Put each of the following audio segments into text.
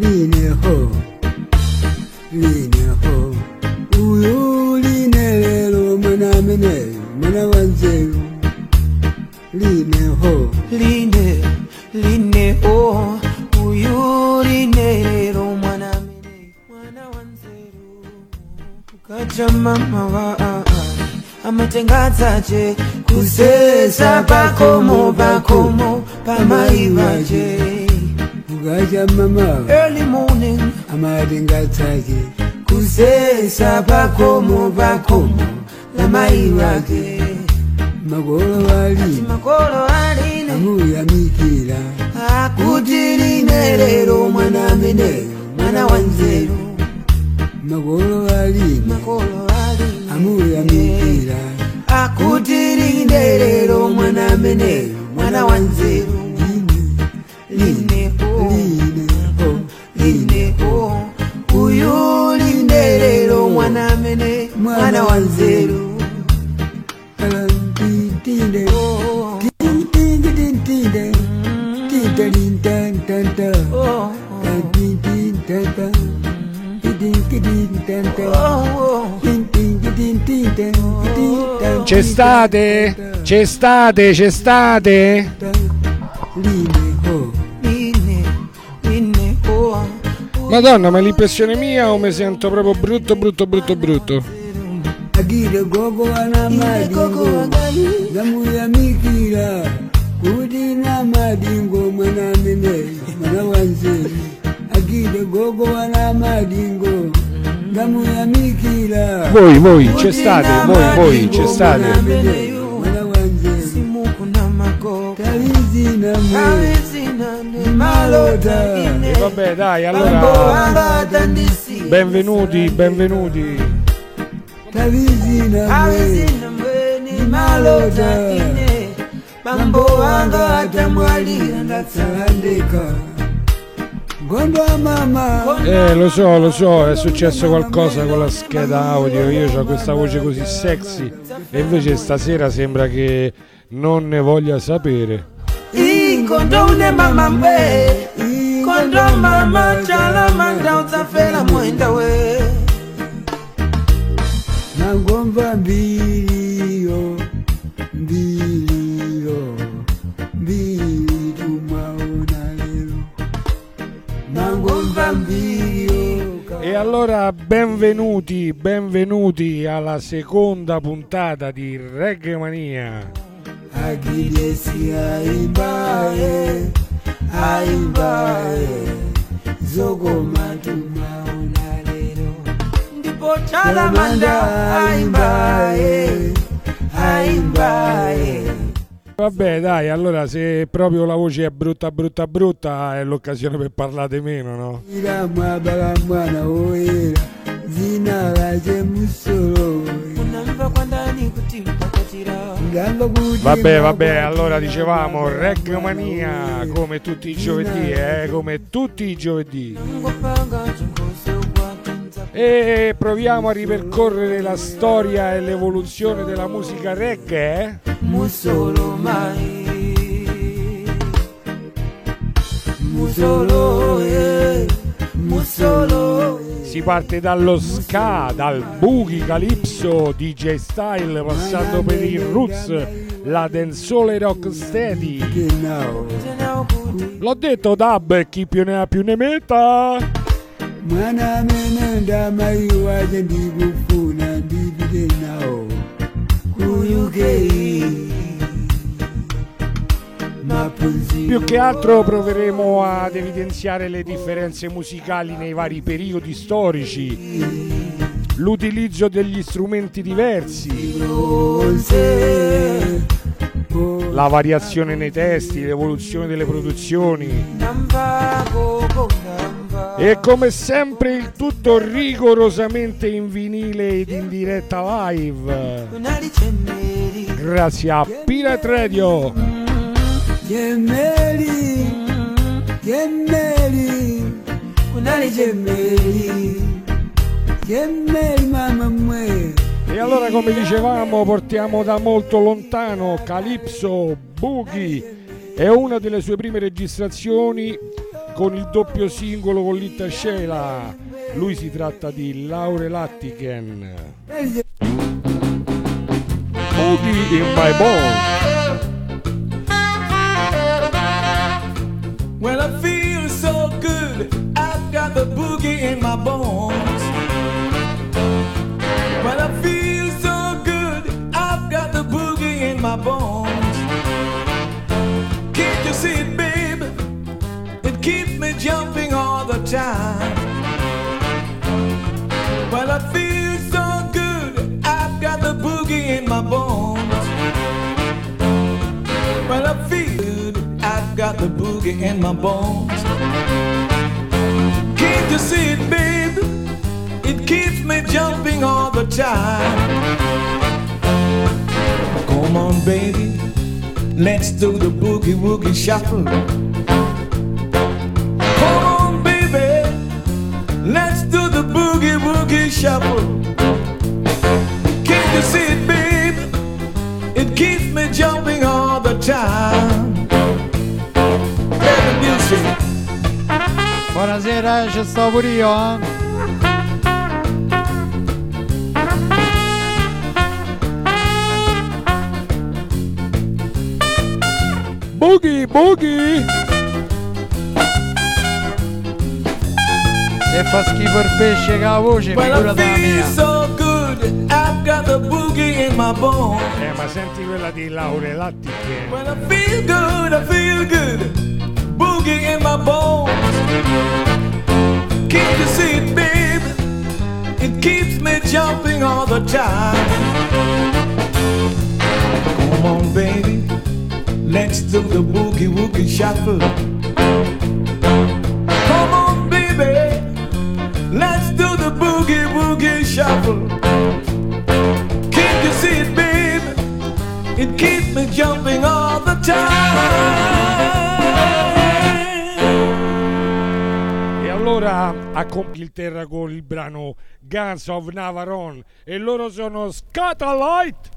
line ho line ho. Uyu line lelo mwana mene mwana wanzeru line ho. Line line o uyu line lero mwana mene mwana wanzeru ukacha mama wa amatengadzaje kusesa pakomo pakomo pamaivaje ukacha mama morning abengazake kuzesa bakomo bakomo lamayibake makolo waline amuyamikira kuti line lero mwana ameneyo mwana wanzeru makolo waline amuyamikira kuti line lero mwana ameneyo mwana wanzeru tinde, C'è state? C'è state? C'è state? Madonna, ma è l'impressione mia o mi sento proprio brutto, brutto, brutto, brutto? Agire gogo wana madingo, zamuyamikira, kuti na madingo mwana mene, mwana wanzeru. Agire gogo wana madingo, zamuyamikira. Voi, voi, c'è state? Voi, voi, c'è state? Mwana wanzeru. simukuna magogo Talizina mwe, E vabbè, dai, allora benvenuti, benvenuti. Malota ine wanga Eh, lo so, lo so, è successo qualcosa con la scheda audio. Io ho questa voce così sexy. e invece stasera sembra che non ne voglia sapere. une mama chala manda mwenda we nangomva mbiliyo, mbiliyo, mbili tumwaona lero. Nangomva mbiliyo, E allora benvenuti, benvenuti alla seconda puntata di Reggae Mania. zogoma tumwaona lero. Ndipo chala manda aimbaye aimbaye Vabbè, dai, allora se proprio la voce è brutta, brutta, brutta, è l'occasione per parlare meno, no? Vabbè, vabbè, allora dicevamo Reggae Mania come tutti i giovedì, eh, come tutti i giovedì. E proviamo a ripercorrere la storia e l'evoluzione della musica reggae. eh? musolo mai musolo eh musolo Si parte dallo ska, dal boogie calypso, DJ style, passando per il roots, la dancehall rock steady. L'ho detto dub, chi più ne ha più ne metta. Mwana amene ndamayi wake ndikufuna ndipite nawo ku uk Più che altro proveremo ad evidenziare le differenze musicali nei vari periodi storici, l'utilizzo degli strumenti diversi, la variazione nei testi, l'evoluzione delle produzioni e come sempre il tutto rigorosamente in vinile ed in diretta live. Grazie a Pirate Radio. Jemeli, Jemeli, kunali cemeri Jemeli mama mwe. E allora come dicevamo portiamo da molto lontano Calypso Boogie è una delle sue prime registrazioni con il doppio singolo con Litta Sheila. Lui si tratta di Laure Lattiken. Boogie in my bones. Well, I feel so good. I've got the boogie in my bones. Jumping all the time. Well, I feel so good. I've got the boogie in my bones. Well, I feel good. I've got the boogie in my bones. Can't you see it, babe? It keeps me jumping all the time. Come on, baby. Let's do the boogie woogie shuffle. Let's do the boogie woogie shuffle. Can't you see it, babe? It keeps me jumping all the time. Play the music. Buonasera, ci sto pure io. Boogie, boogie! Se fa schifo il pesce che ha la voce, Well, I figurati la feel mia. so good. I've got the boogie in my bones. Eh, ma senti quella di Laure Lattiken. Well, I feel good. I feel good. Boogie in my bones. Can't you see it, babe? It keeps me jumping all the time. Come on, baby. Let's do the boogie woogie shuffle. The boogie woogie shuffle. Can't you see it, babe? It keeps me jumping all the time. E allora a Inghilterra con il brano Guns of Navarone e loro sono Scatalight.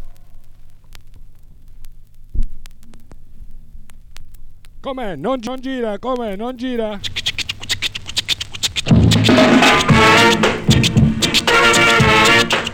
Com'è? Non gira? Com'è? Non gira?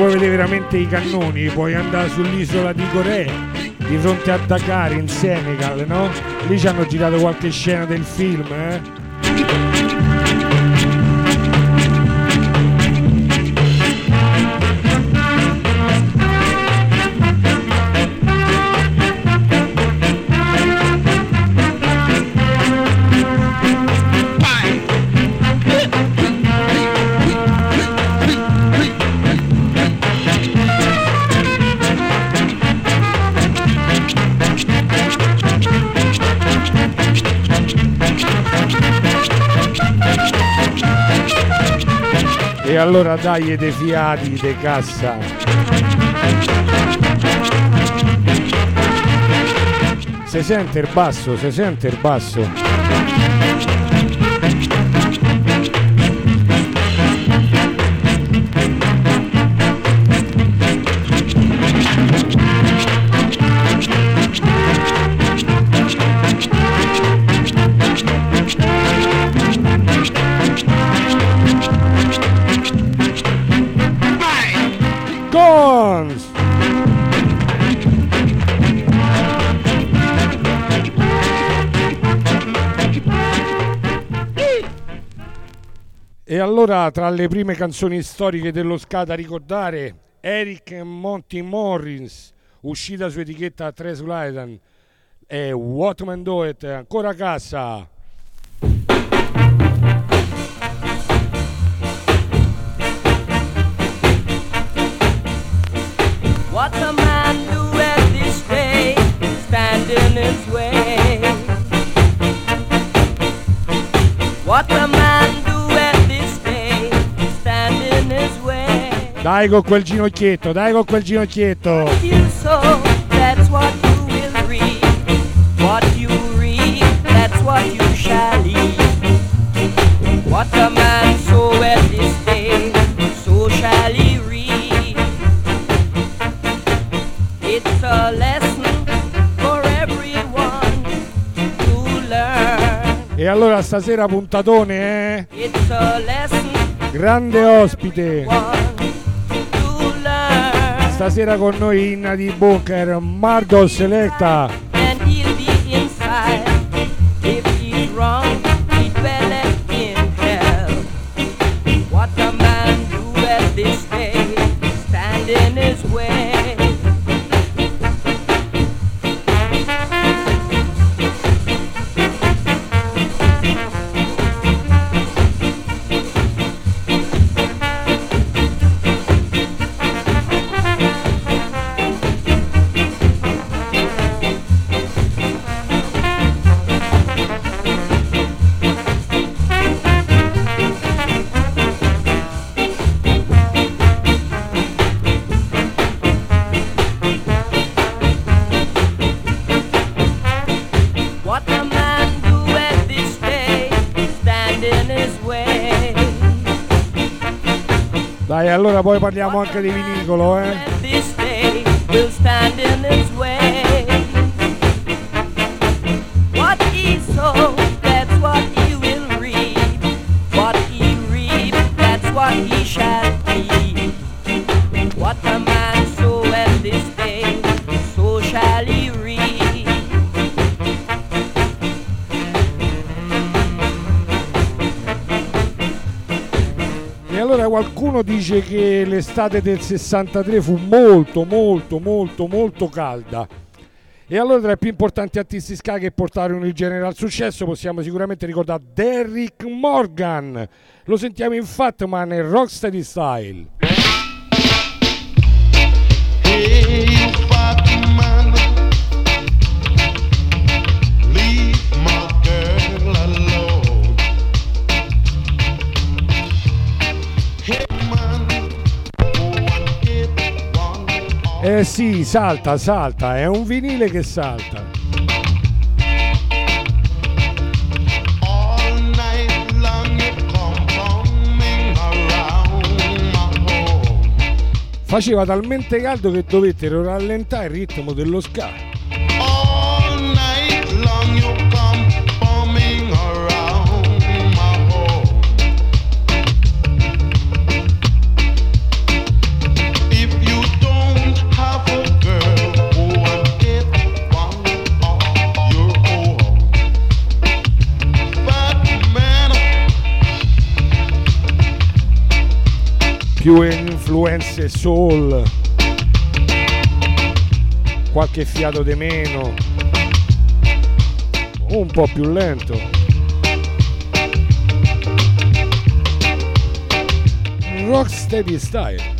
Vuoi vedere veramente i cannoni puoi andare sull'isola di Corea di fronte a Dakar in Senegal, no? Lì ci hanno girato qualche scena del film, eh? Allora dai dei fiati de cassa. Si sente il basso, si sente il basso. Allora tra le prime canzoni storiche dello ska da ricordare Eric Monty Morris, uscita su etichetta Tres Lighten e Watman Do It, ancora a cassa. What a man do at this day, stand in his way. What a man reap. It's a lesson for everyone to learn. E allora stasera puntatone, eh? It's a lesson Grande ospite. Stasera con noi in di bunker Mardo Selecta. Dai, allora poi parliamo anche di vinicolo, eh? Qualcuno dice che l'estate del 63 fu molto, molto, molto, molto calda. E allora tra i più importanti artisti ska che portarono il genere al successo possiamo sicuramente ricordare Derrick Morgan. Lo sentiamo in Fatman e Rocksteady Style. Eh sì, salta, salta, è un vinile che salta. Faceva talmente caldo che dovettero rallentare il ritmo dello ska. All night long you più influenze soul, qualche fiato di meno, un po' più lento. Rocksteady style.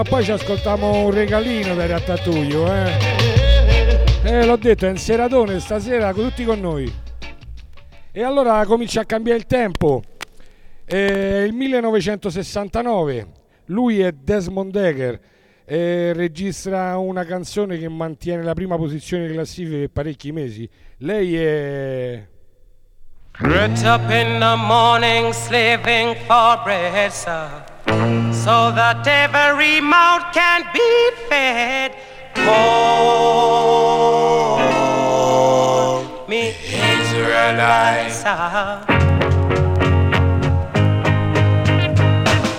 Ma poi ci ascoltiamo un regalino da Rattatuglio, eh. Eh, l'ho detto, è un seratone stasera, tutti con noi. E allora comincia a cambiare il tempo. È il 1969, lui è Desmond Decker e registra una canzone che mantiene la prima posizione classifica per parecchi mesi. Lei è... Get up in the morning slaving for bread, sir, so that every mouth can be fed. Call me Israelite.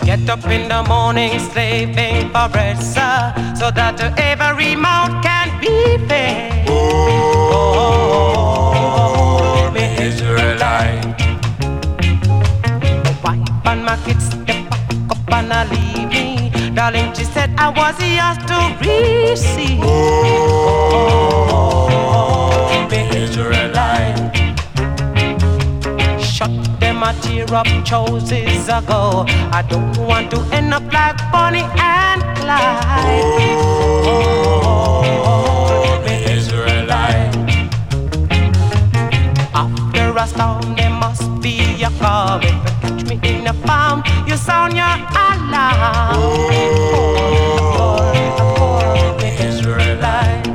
Get up in the morning slaving for bread, sir, so that every mouth can be fed. Call me Israelite. Wife and my kids, they I leave me. Darling, she said I was yours to receive. Call me Israelite. Shut them a tear up choices ago. I don't want to end up like Bonnie and Clyde. Oh, Israelite. After a storm, there must your coming, but catch me in a farm. You sound your alarm. Oh, poor, poor Israelite.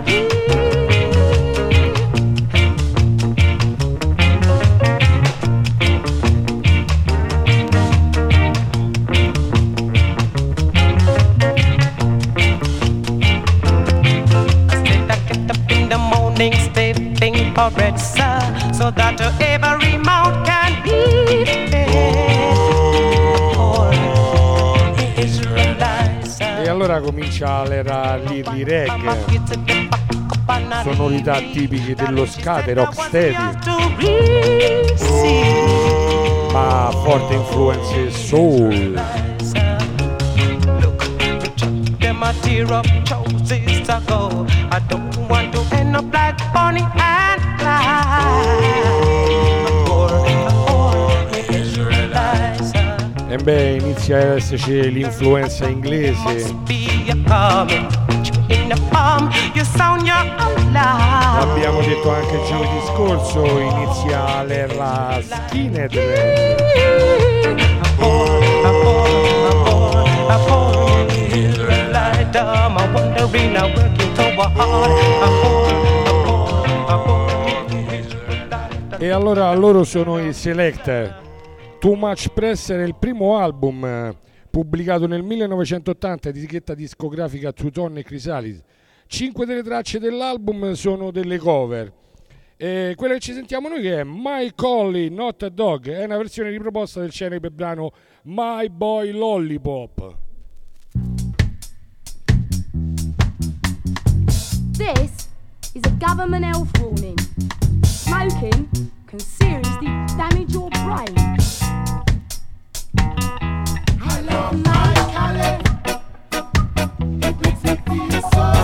morning, stepping for bread, sir, so that you're Allora comincia l'era lì reggae, sonorità tipiche dello ska, del rocksteady, ma forti influenze soul. I don't want to end up like Bonnie and Clyde. E beh, inizia a esserci l'influenza inglese, must be a coming. In the palm, you sound your alarm. l'abbiamo detto anche giovedì scorso, inizia l'era skinhead. E allora loro sono i Select. Too Much Press era il primo album eh, pubblicato nel 1980, etichetta discografica Truton e Chrysalis. Cinque delle tracce dell'album sono delle cover. E quella che ci sentiamo noi che è My Collie Not a Dog, è una versione riproposta del celebre brano My Boy Lollipop. This is a government health warning. Smoking can seriously damage your brain. Love my color. It makes me feel so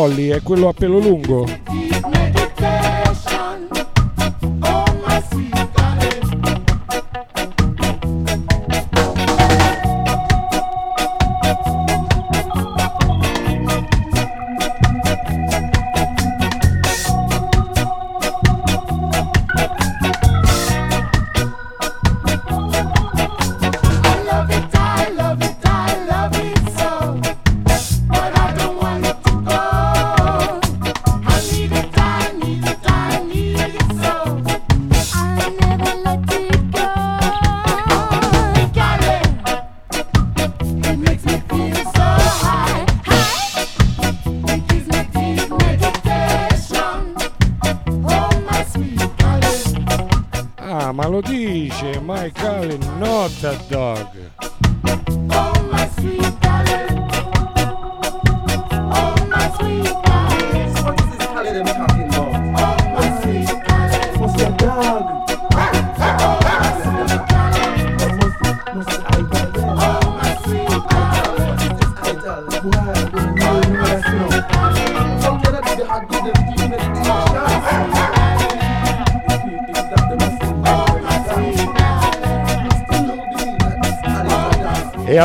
Collie è quello a pelo lungo?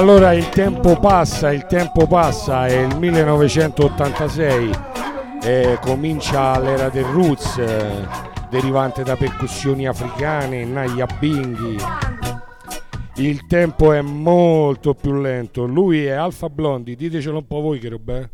Allora il tempo passa, il tempo passa, è il 1986, e eh, comincia l'era del roots, eh, derivante da percussioni africane, Naya Binghi. Il tempo è molto più lento, lui è Alfa Blondi, ditecelo un po' voi che roba è.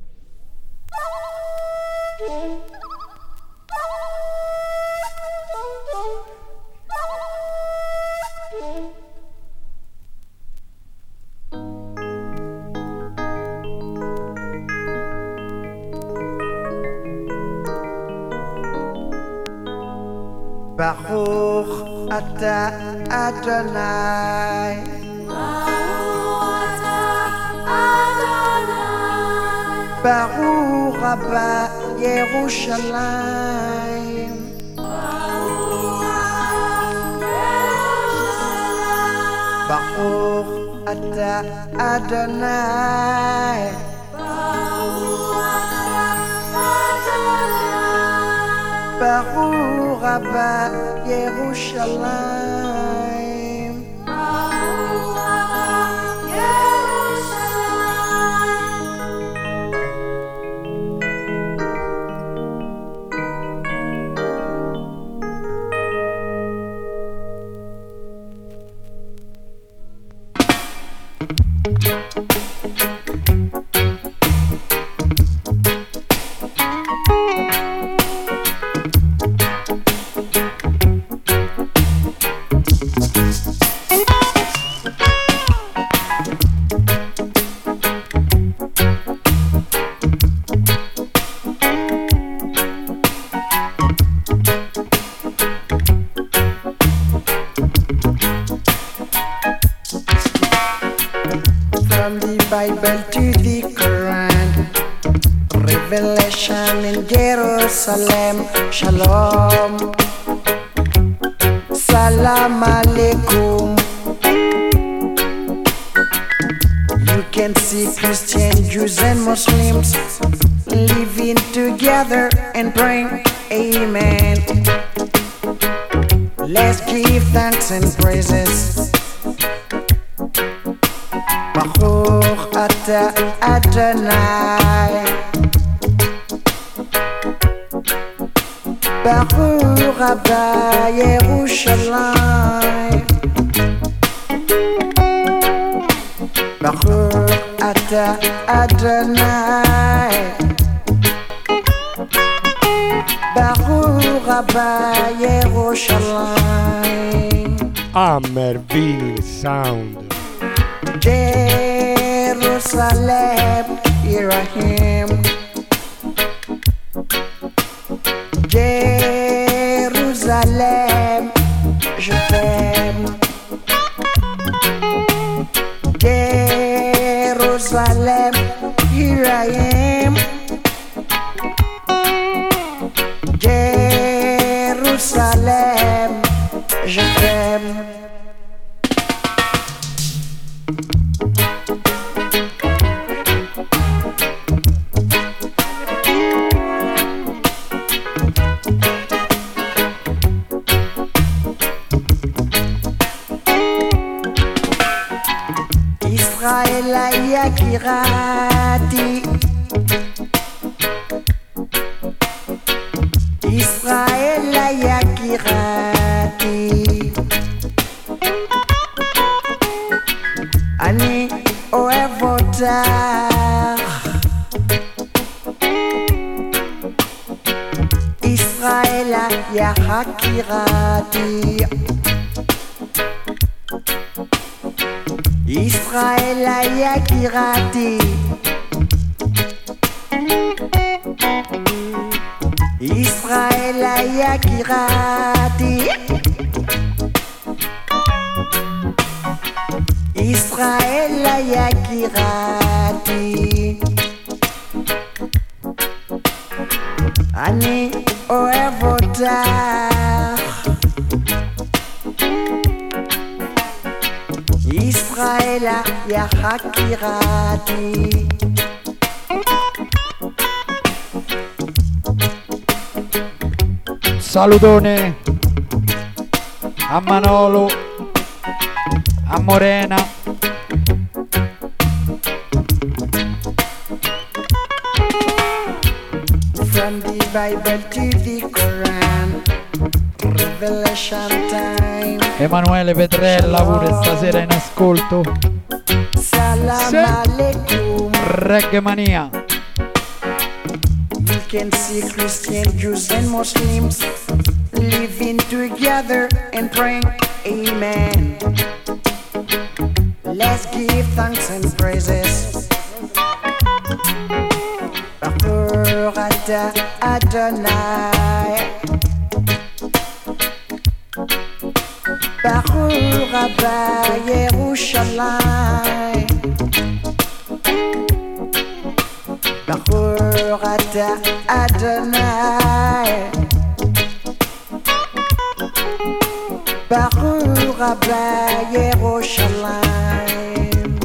Adonai. Adonai. Baruch Rabba Yerushalayim. Baruch Ata Adonai. Baruch Rabba Yerushalayim. shalom. Salutone a Manolo, a Morena. From the Bible to the Quran Revelation time Emanuele Petrella pure stasera in ascolto. Salam Sì. Reggae Mania. You can see Christian, Jews and Muslims living together and praying Amen. Let's give thanks and praises. Atah Adonai. Baruch Abba Yerushalayim. Baruch Adonai Yerushalayim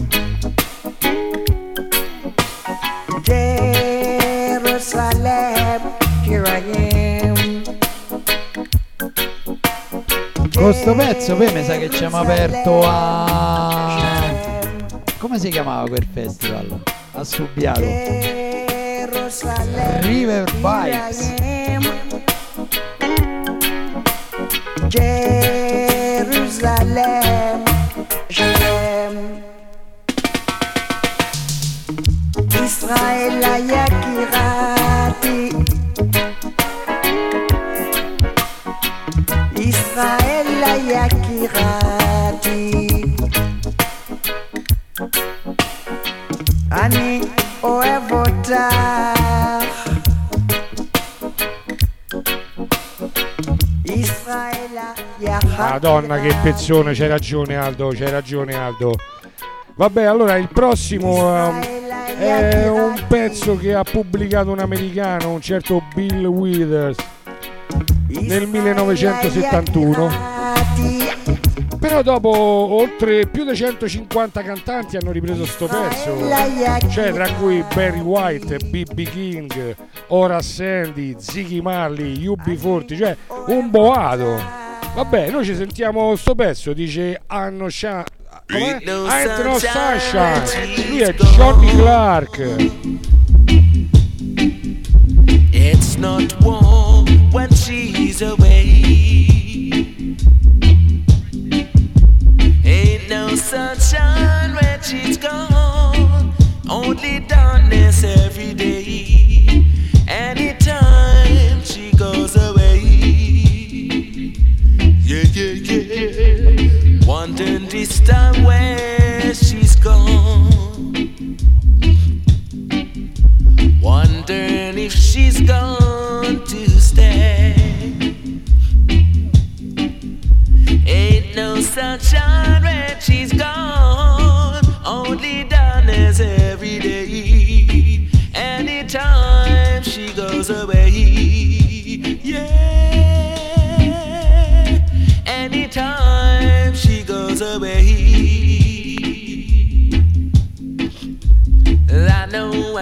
Jerusalem, here I am Con sto pezzo poi mi sa che ci abbiamo aperto a... Come si chiamava quel festival? A Subiaco. Jerusalem, River Vibes. left. Madonna che pezzone, c'hai ragione Aldo, c'hai ragione Aldo. Vabbè, allora il prossimo ehm, è un pezzo che ha pubblicato un americano, un certo Bill Withers, nel 1971. Però dopo oltre più di 150 cantanti hanno ripreso sto pezzo, cioè tra cui Barry White, B.B. King, Ora Sandy, Ziggy Marley, UB40, cioè un boato. Vabbè, noi ci sentiamo sto pezzo, dice Anno Sha- com'è? Ain't no Ain't no sunshine Sunshine. Lui è Johnny Clark. It's not warm when she's away. Ain't no sunshine when she's gone. Only darkness every day. Anytime This time where she's gone. Wondering if she's gone to stay. Ain't no sunshine when she's gone. Only darkness every day. Anytime she goes away.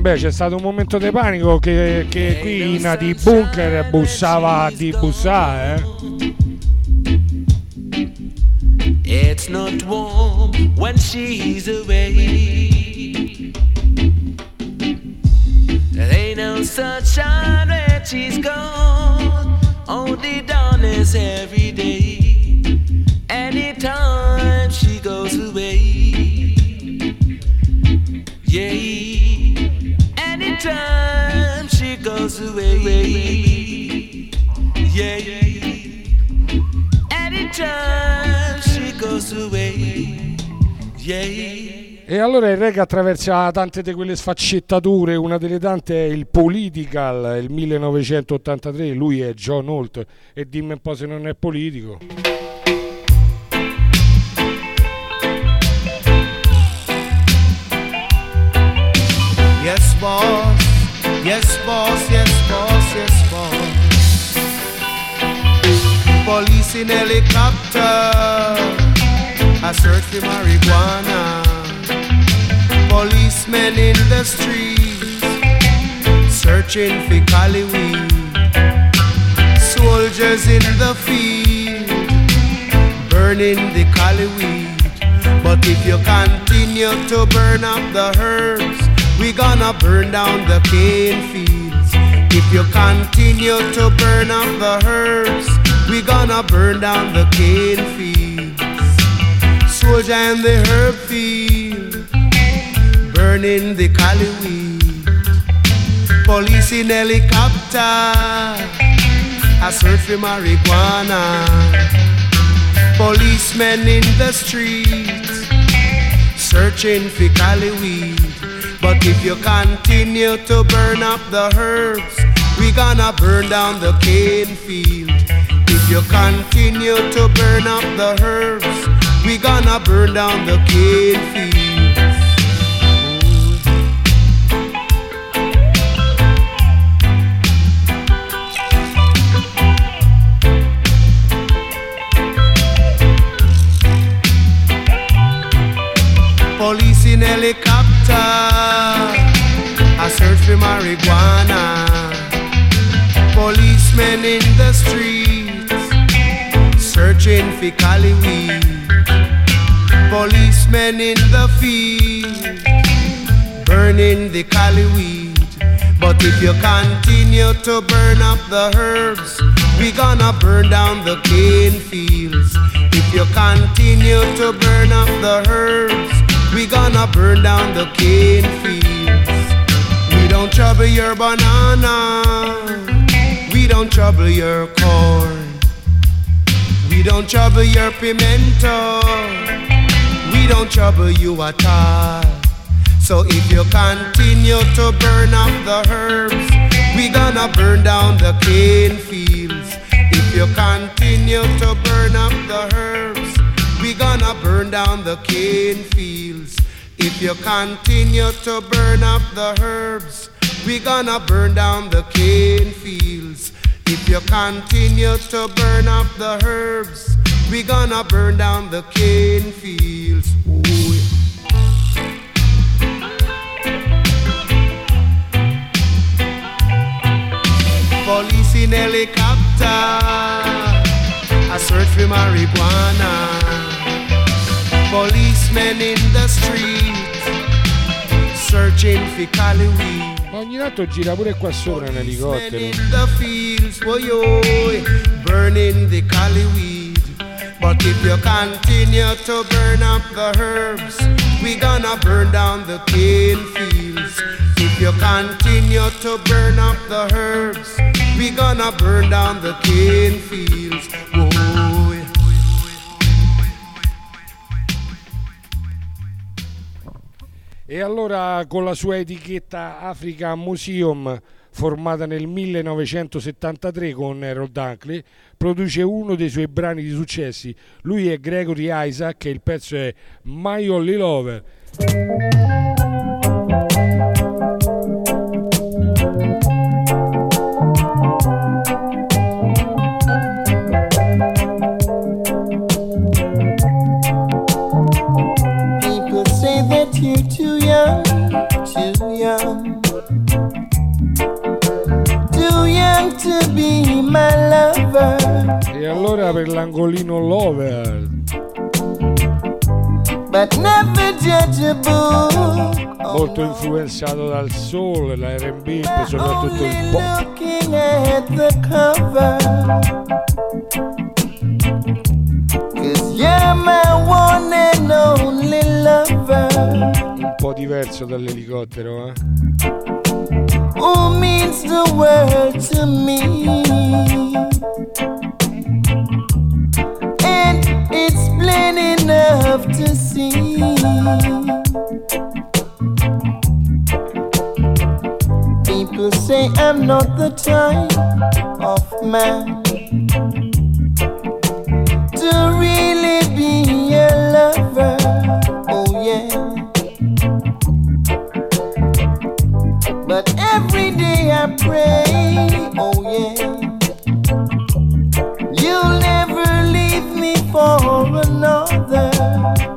beh, c'è stato un momento di panico che, che qui in di bunker bussava di bussare, eh. gets not warm when she's away. There ain't no sunshine when she's gone, only darkness every day. Anytime she goes away, yeah. Goes away, yeah. Anytime she goes away, yeah. E allora il reggae attraversa tante di quelle sfaccettature, una delle tante è il Political, il 1983, lui è John Holt e dimmi un po' se non è politico. Yes, boss. Yes, boss. Yes, boss. Yes, boss. Police in helicopter. I search for marijuana. Policemen in the streets. Searching for cali weed. Soldiers in the field. Burning the cali weed. But if you continue to burn up the herbs, we gonna burn down the cane fields. If you continue to burn up the herbs, we gonna burn down the cane fields. Soldier in the herb field, burning the cali weed. Police in helicopter, I search for marijuana. Policemen in the streets searching for cali weed. But if you continue to burn up the herbs, we gonna burn down the cane field. If you continue to burn up the herbs, we gonna burn down the cane fields. Police in helicopter, For marijuana. Policemen in the streets, searching for cali weed. Policemen in the field, burning the cali weed. But if you continue to burn up the herbs, we gonna burn down the cane fields. If you continue to burn up the herbs, we gonna burn down the cane fields. Don't trouble your banana. We don't trouble your corn. We don't trouble your pimento. We don't trouble you at all. So if you continue to burn up the herbs, we gonna burn down the cane fields. If you continue to burn up the herbs, we gonna burn down the cane fields. If you continue to burn up the herbs, we gonna burn down the cane fields. If you continue to burn up the herbs, we gonna burn down the cane fields. Ooh, yeah. Police in helicopter, I search for marijuana. Policemen in the streets, searching for cali weed. Ma ogni tanto gira pure qua sopra un elicottero. the fields, boy, oh, burning the cali weed. But if you continue to burn up the herbs, we gonna burn down the cane fields. If you continue to burn up the herbs, we gonna burn down the cane fields. Oh, E allora con la sua etichetta Africa Museum, formata nel 1973 con Errol Dunkley, produce uno dei suoi brani di successi. Lui è Gregory Isaac e il pezzo è My Only Lover. E allora per l'angolino Lover. molto influenzato dal soul, l'R&B e soprattutto il pop. looking at the cover. Cause you're my one and only lover. Un po' diverso dall'elicottero, eh? Who means the world to me. And it's plain enough to see. People say I'm not the type of man to really be a lover. Oh, yeah. But every day I pray, oh yeah, you'll never leave me for another.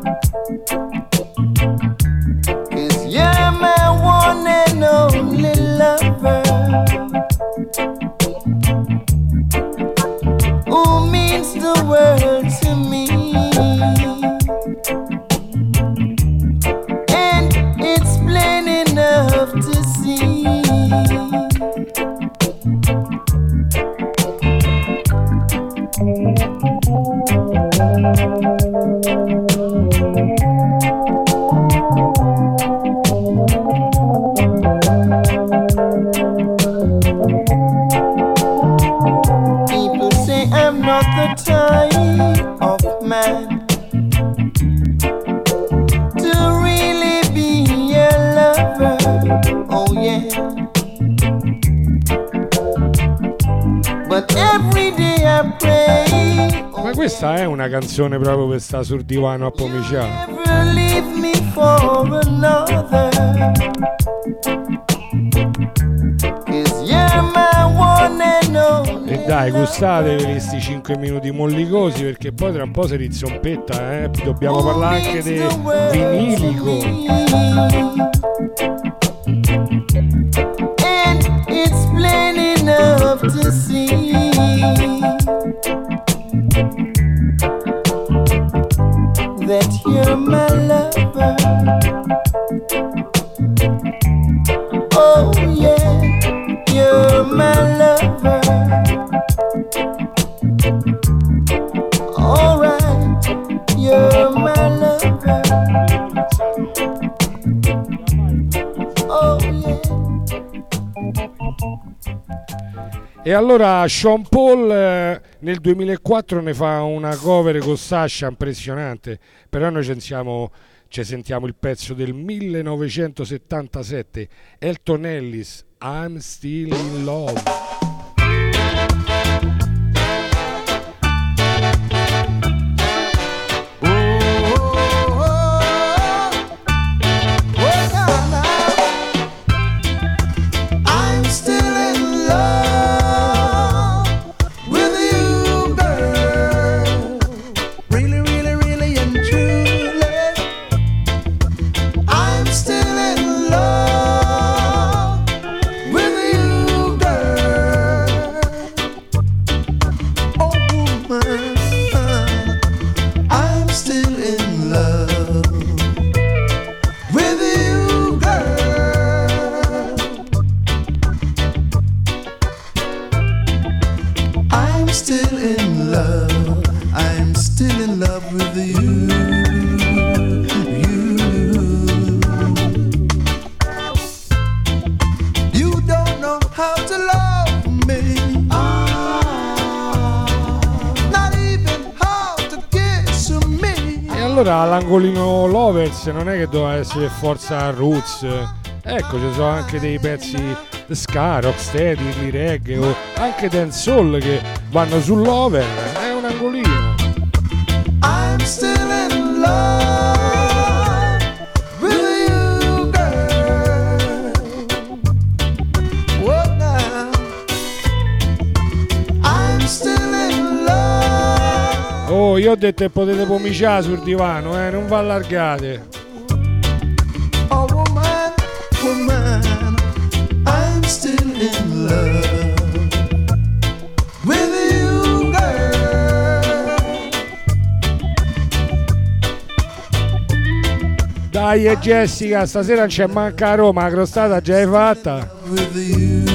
Canzone proprio per sta sul divano a pomiciare. E dai, gustatevi questi 5 minuti mollicosi perché poi tra un po' si rizzompetta, eh? Dobbiamo parlare anche di vinilico. E allora Sean Paul eh, nel 2004 ne fa una cover con Sasha impressionante, però noi ci sentiamo, ci sentiamo il pezzo del 1977, Elton Ellis, I'm Still in Love. Lovers non è che doveva essere forza roots. Ecco, ci sono anche dei pezzi di ska, rocksteady, di reggae o anche dancehall che vanno sull'over. È un angolino. I'm still in love with you, girl. What now? I'm still in love. Oh, io ho detto che potete pomiciare sul divano, eh, non vi allargate. Dai e Jessica, stasera non c'è manca Roma, la crostata già hai fatta.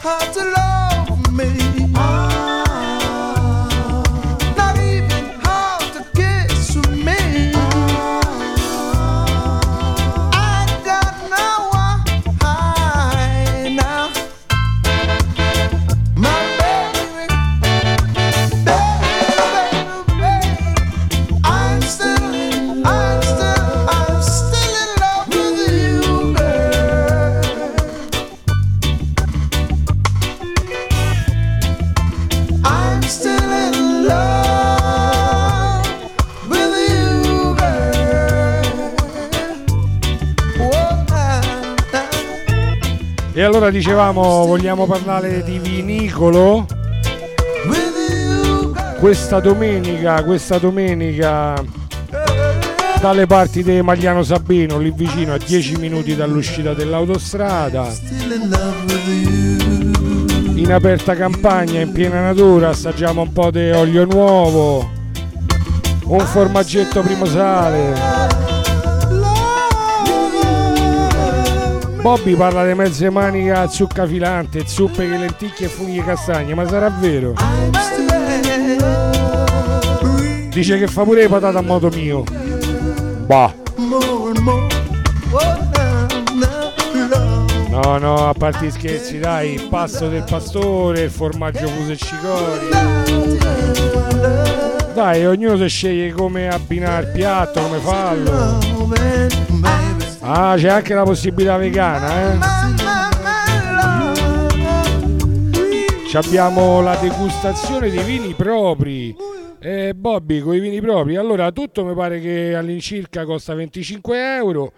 hard to love. Allora dicevamo, vogliamo parlare di vinicolo? Questa domenica, questa domenica dalle parti di Magliano Sabino, lì vicino a 10 minuti dall'uscita dell'autostrada, in aperta campagna, in piena natura, assaggiamo un po' di olio nuovo, un formaggetto primo sale. Bobby parla di mezze maniche a zucca filante, zuppe, lenticchie e funghi castagne, ma sarà vero? Dice che fa pure le patate a modo mio. Bah. No, no, a parte gli scherzi, dai, il pasto del pastore, il formaggio fuso e cicoria. Dai, ognuno si sceglie come abbinare il piatto, come farlo. Ah, c'è anche la possibilità vegana, eh? Ci abbiamo la degustazione dei vini propri. Eh, Bobby, con i vini propri. Allora, tutto mi pare che all'incirca costa 25 euro.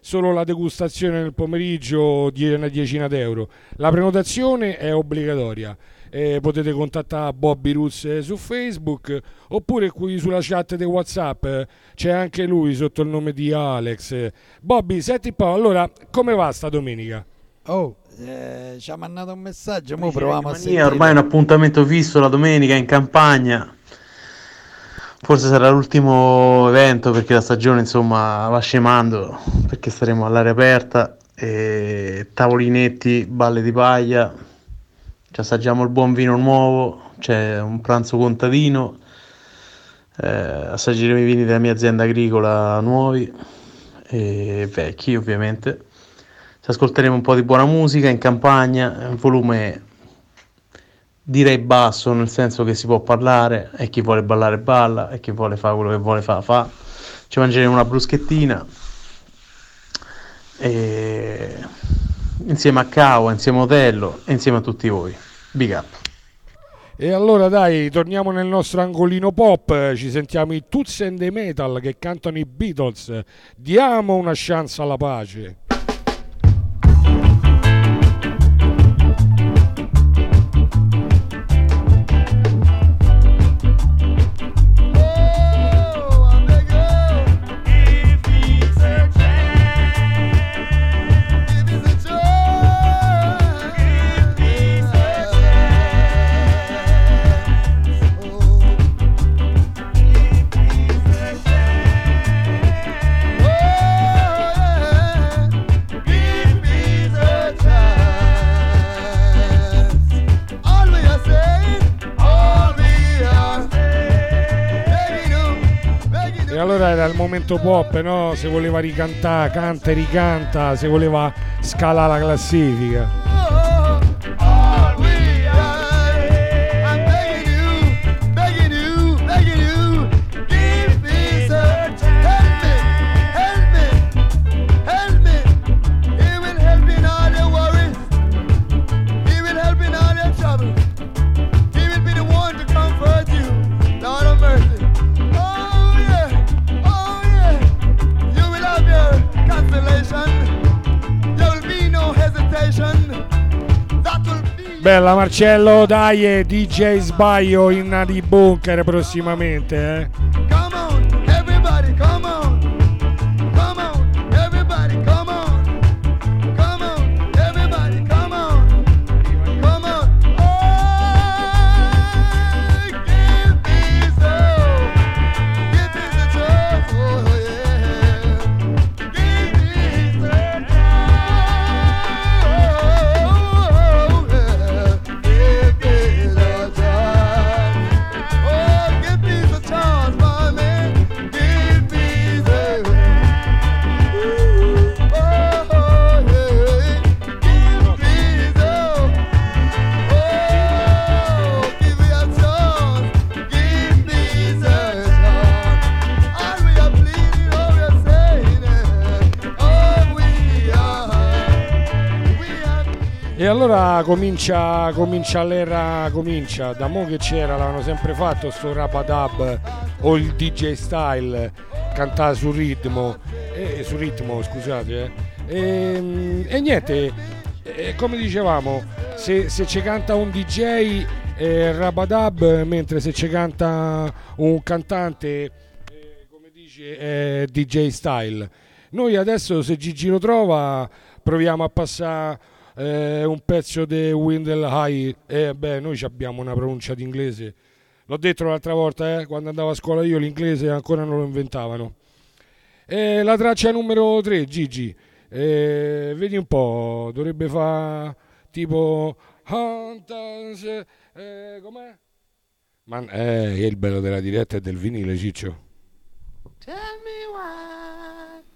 Solo la degustazione nel pomeriggio di una decina d'euro. La prenotazione è obbligatoria. Eh, potete contattare Bobby Ruz eh, su Facebook oppure qui sulla chat di WhatsApp eh, c'è anche lui sotto il nome di Alex. Bobby, senti un po', allora come va sta domenica? Oh, eh, ci ha mandato un messaggio, mo proviamo a sentire. ormai è un appuntamento fisso la domenica in campagna. Forse sarà l'ultimo evento perché la stagione insomma va scemando perché staremo all'aria aperta e tavolinetti, balle di paglia, ci assaggiamo il buon vino nuovo, c'è un pranzo contadino, eh, assaggeremo i vini della mia azienda agricola nuovi e vecchi ovviamente. Ci ascolteremo un po' di buona musica in campagna, un volume direi basso, nel senso che si può parlare e chi vuole ballare balla e chi vuole fare quello che vuole fa fa. Ci mangeremo una bruschettina e insieme a Cao, insieme a Otello e insieme a tutti voi. Big up. E allora dai, torniamo nel nostro angolino pop, ci sentiamo i Toots and the Metal che cantano i Beatles. Diamo una chance alla pace. Allora era il momento pop, no? Se voleva ricantare, canta e ricanta, se voleva scalare la classifica. Bella Marcello, dai DJ Sbaglio in di bunker prossimamente. Eh. Come on, everybody, come on. allora comincia, comincia l'era, comincia. Da mo che c'era, l'hanno sempre fatto sto rapadab o il DJ style, cantava sul ritmo, eh, sul ritmo scusate. Eh. Ehm, e, e, niente, come dicevamo, se, se ci canta un DJ eh, rabadab, mentre se ci canta un cantante, eh, come dice, eh, DJ style. Noi adesso se Gigi lo trova proviamo a passare eh, un pezzo di Windel High. E eh, beh noi abbiamo una pronuncia di inglese l'ho detto l'altra volta eh, quando andavo a scuola io l'inglese ancora non lo inventavano. E la traccia numero 3 Gigi. Eh, vedi un po' dovrebbe fare tipo eh, com'è? Ma eh, è il bello della diretta e del vinile Ciccio. Tell me why.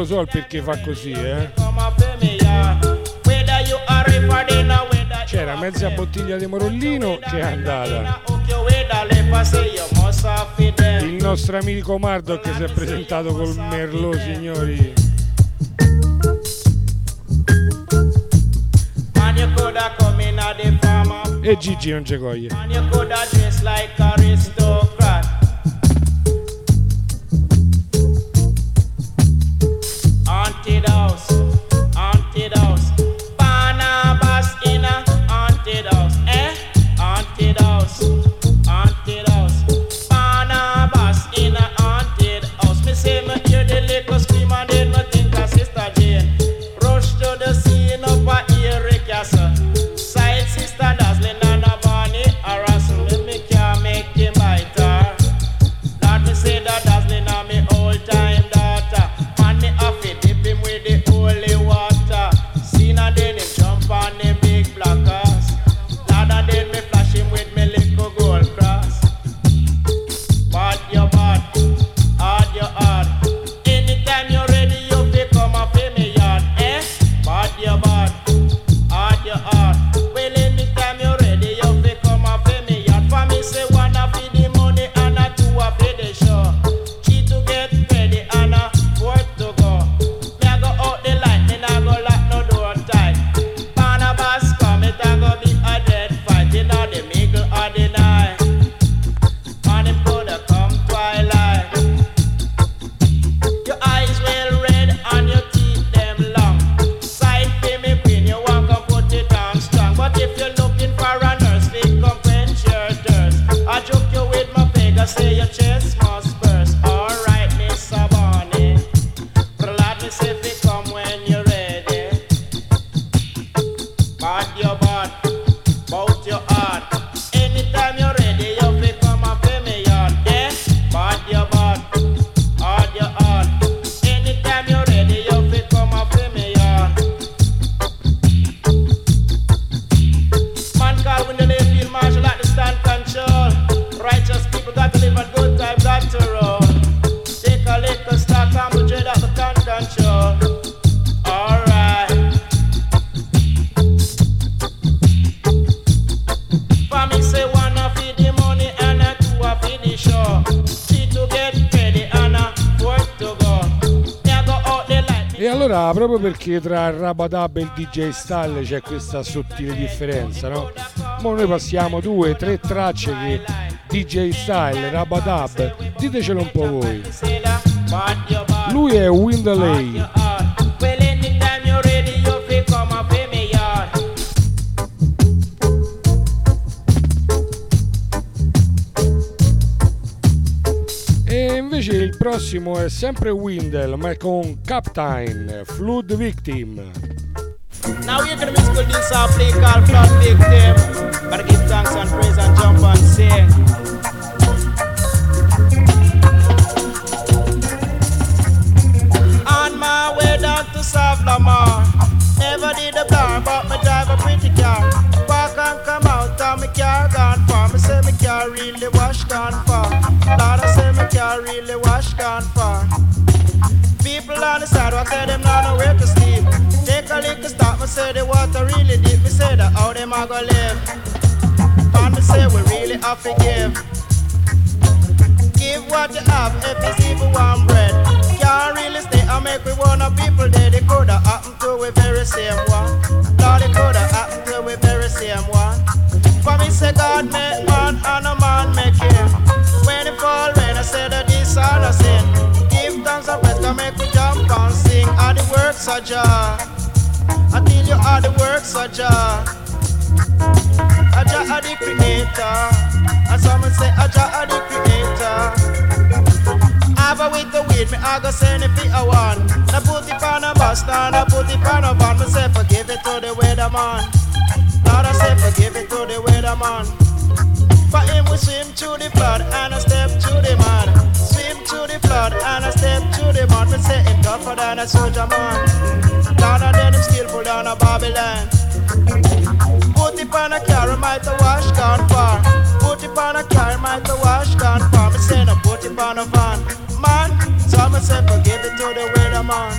lo so il perché fa così, eh. C'era mezza bottiglia di Morollino che è andata. Il nostro amico Mardo che si è presentato col Merlot, signori. E Gigi non ci coglie. Proprio perché tra il Rabadab e il DJ Style c'è questa sottile differenza, no? Ma noi passiamo due, tre tracce che DJ Style, Rabadab, ditecelo un po' voi. Lui è Windley. Prossimo è sempre Windel, ma con Captain, Flood Victim. Now we're gonna musical this song play called Flood Victim. Gotta give thanks and praise and jump and sing. On my to South Lamar. Never did a bar, but me drive a pretty car. Park and come out, and me car gone far. Me say me car really wash gone say me really wash gone far. People on the sidewalk tell them now know where to sleep. Take a little stop, me say the water really deep. Me say that how them a go live. And me say we really have to give. Give what you have if it's even one bread. Can't really stay and make we wanna people dead. It coulda happened to we very same one. Lord, it coulda happened to we very same one. For me say God make man and a man make him. When it fall rain, I say that this all a sin. Give thanks and praise, can make we jump and sing. All the works of Jah. I tell you all the works of Jah. Aja are the creator. And some say Aja are the creator. Have a with the weed, me I go send it a one. Now put it on a bus, now I put it on a van. Me say forgive it to the weatherman. Lord I say forgive it to the weatherman. For him we swim through the flood and a step through the mud. Swim through the flood and a step through the mud. Me say him tougher than a soldier man. Lord and then him skillful than a Babylon. Put it on a car, might a wash gone far. Put it on a car, might a wash gone far. Me say no put it on a van, man. So me say forgive it to the weatherman.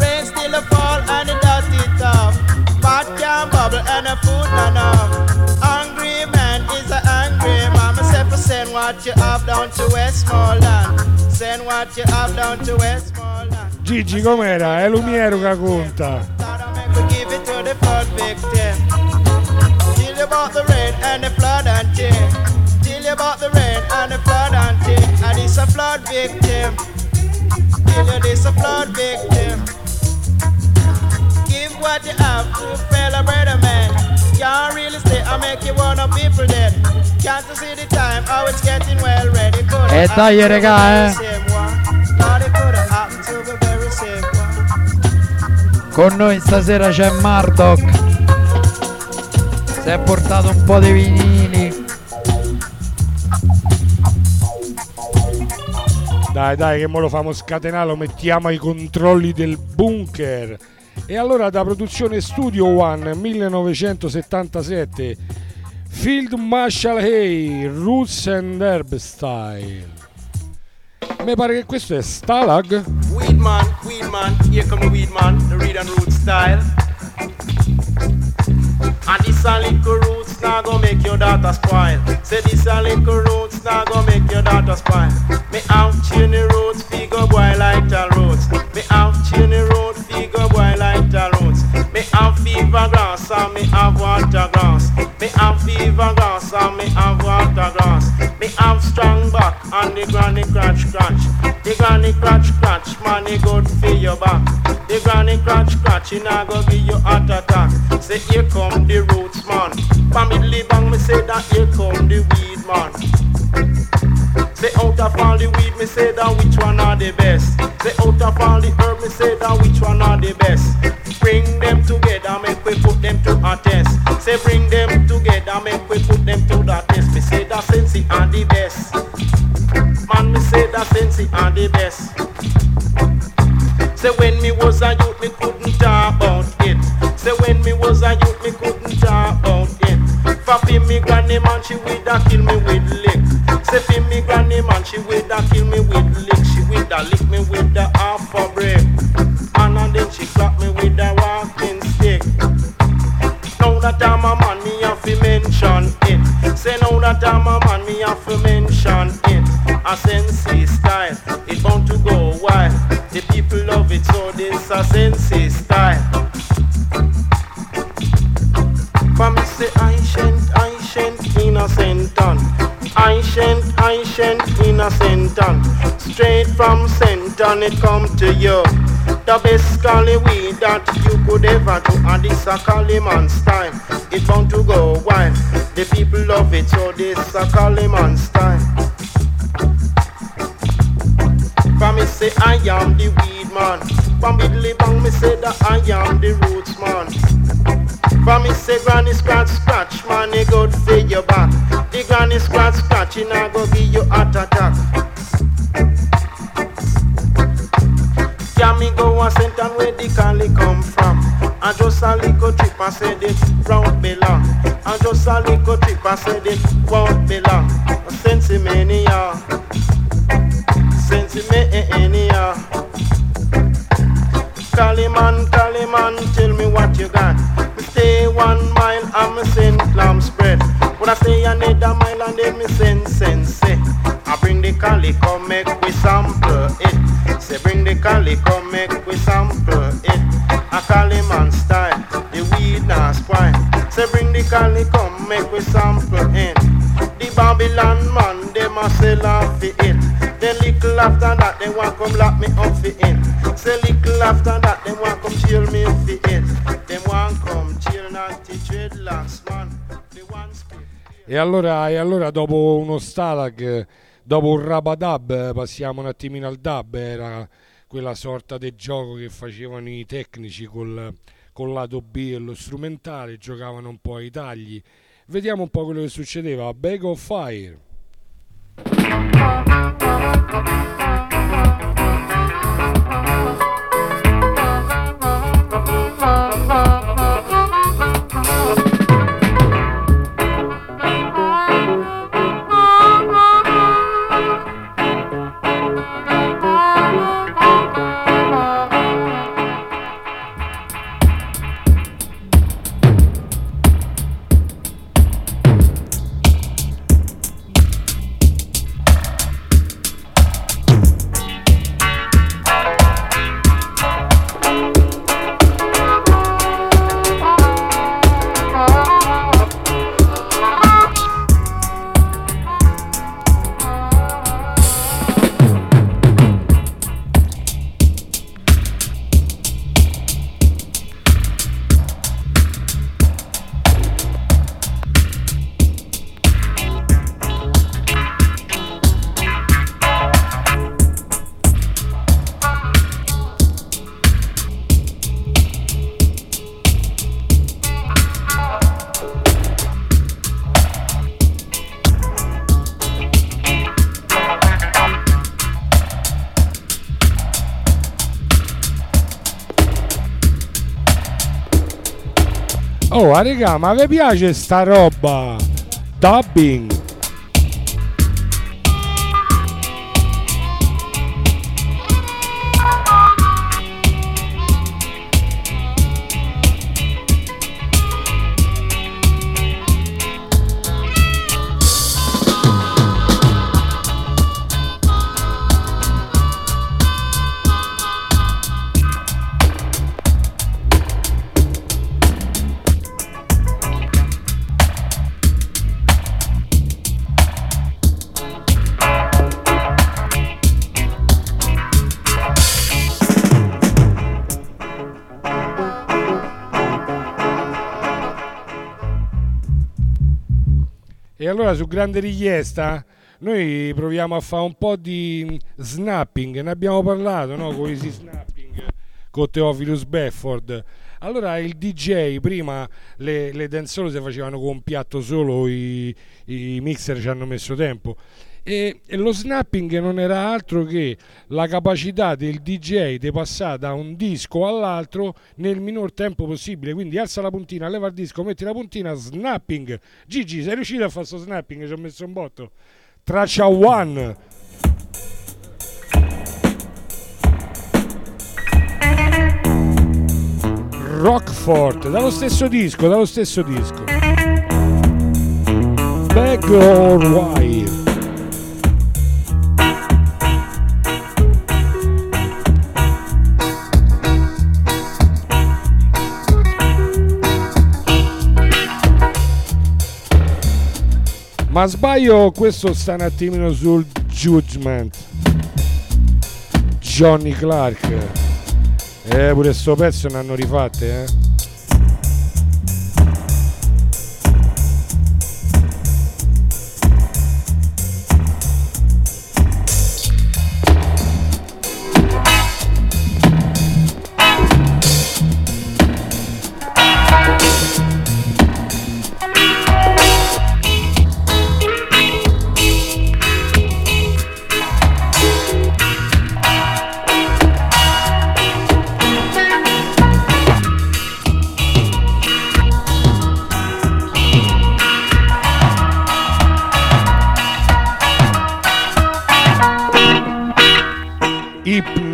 Rain still a fall and it does it off. Pot can bubble and a food not enough. Hungry man is a angry man. For send what you have down to Westmoreland. Send what you have down to Westmoreland. Gigi com'era? È Lumiero che conta. Give it to the flood victim. Tell you about the rain and the flood and tear. Tell you about the rain and the flood and tear. And it's a flood victim. Tell you this a flood victim. What you have to a fellow brother man. Can't really stay and make you wanna people dead. Can't you see the time how it's getting well ready? Could Eh dai regà eh. Thought it could have happened to the very same one. Con noi stasera c'è Murdoch. Si è portato un po' di vinili. Dai, dai, che mo lo famo scatenare, lo mettiamo ai controlli del bunker. E allora da produzione Studio One 1977, Field Marshall Hay, Roots and Herb Style. Mi pare che questo è Stalag. Weed man, weed man, here come the weed the read and root style. And this a little roots now go make your daughter spoil. Say this a little roots now go make your daughter spoil. Me have chainy roots, figure boy like the roots. Me have chainy roots, figure boy like the roots. Me have fever grass and me have water grass. Me have fever grass and me have water grass. Me have strong back and the granny crunch crunch. The granny crunch crunch, it good for your back. The granny crunch crunch, it not go give you heart attack. Say here come the roots man. Family bang me say that here come the weed man. Say out of all the weed, me say that which one are the best. Say out of all the herb, me say that which one are the best. Bring them together, make we put them to a test. Say bring them together, make we put them to the test. Me say that sensi are the best. Man, me say that sensi are the best. Say when me was a youth, me couldn't talk about it. Say when me was a youth, me couldn't talk about it. Fi me granny man, she would a kill me with lick. Say fi me granny man, she would a kill me with lick. She would a lick me with the half a brick. And then she clap me with the walking stick. Now that I'm a man, me have to mention it. Say now that I'm a man, me have to mention it. A sensei style, it bound to go wild. The people love it so this a sensei style. For me say ancient, ancient, innocent ton. Ancient, ancient, innocent ton. Straight from Senton it come to you. The best cali weed that you could ever do And this a cali man style It bound to go wild The people love it so this a cali man style For me say I am the weed man From me say that I am the roots man For me say granny scratch scratch man good for your back The granny scratch scratch it not go give you heart attack Yeah, me go a Senton where the Cali come from. And just a little trip I said it round belong. And just a little trip I said it won't belong. Sensimania, sensimania. Cali man, Cali man, tell me what you got. Me stay one mile and me send clam spread. When I stay another mile and then me send sense. I bring the Cali come make we sample it. Say bring the Cali come make we sample it. A Cali man style, the weed not spoil. Say bring the Cali come make we sample it. The Babylon man them a sell off for it. Then little after that they want come lock me up for it. Say little after that they want come chill me for it. Them want come chill not the dreadlocks man. The ones E allora, e allora dopo uno stalag, dopo un rabadab, passiamo un attimino al dub, era quella sorta di gioco che facevano i tecnici col, col lato B e lo strumentale, giocavano un po' ai tagli. Vediamo un po' quello che succedeva. Bag of Fire. Raga, ma vi piace sta roba? Dubbing. Su grande richiesta noi proviamo a fare un po' di snapping, ne abbiamo parlato no? con Easy Snapping, con Teophilus Befford. Allora il DJ prima le, le dancehall si facevano con un piatto solo, i, i mixer ci hanno messo tempo. E, e lo snapping non era altro che la capacità del DJ di passare da un disco all'altro nel minor tempo possibile. Quindi alza la puntina, leva il disco, metti la puntina, snapping. Gigi, sei riuscito a fare questo snapping? Ci ho messo un botto. Traccia one. Rockford, dallo stesso disco, dallo stesso disco. Back or Wire. Ma sbaglio, questo sta un attimino sul Judgment. Johnny Clark. Eh, pure sto pezzo ne hanno rifatte, eh.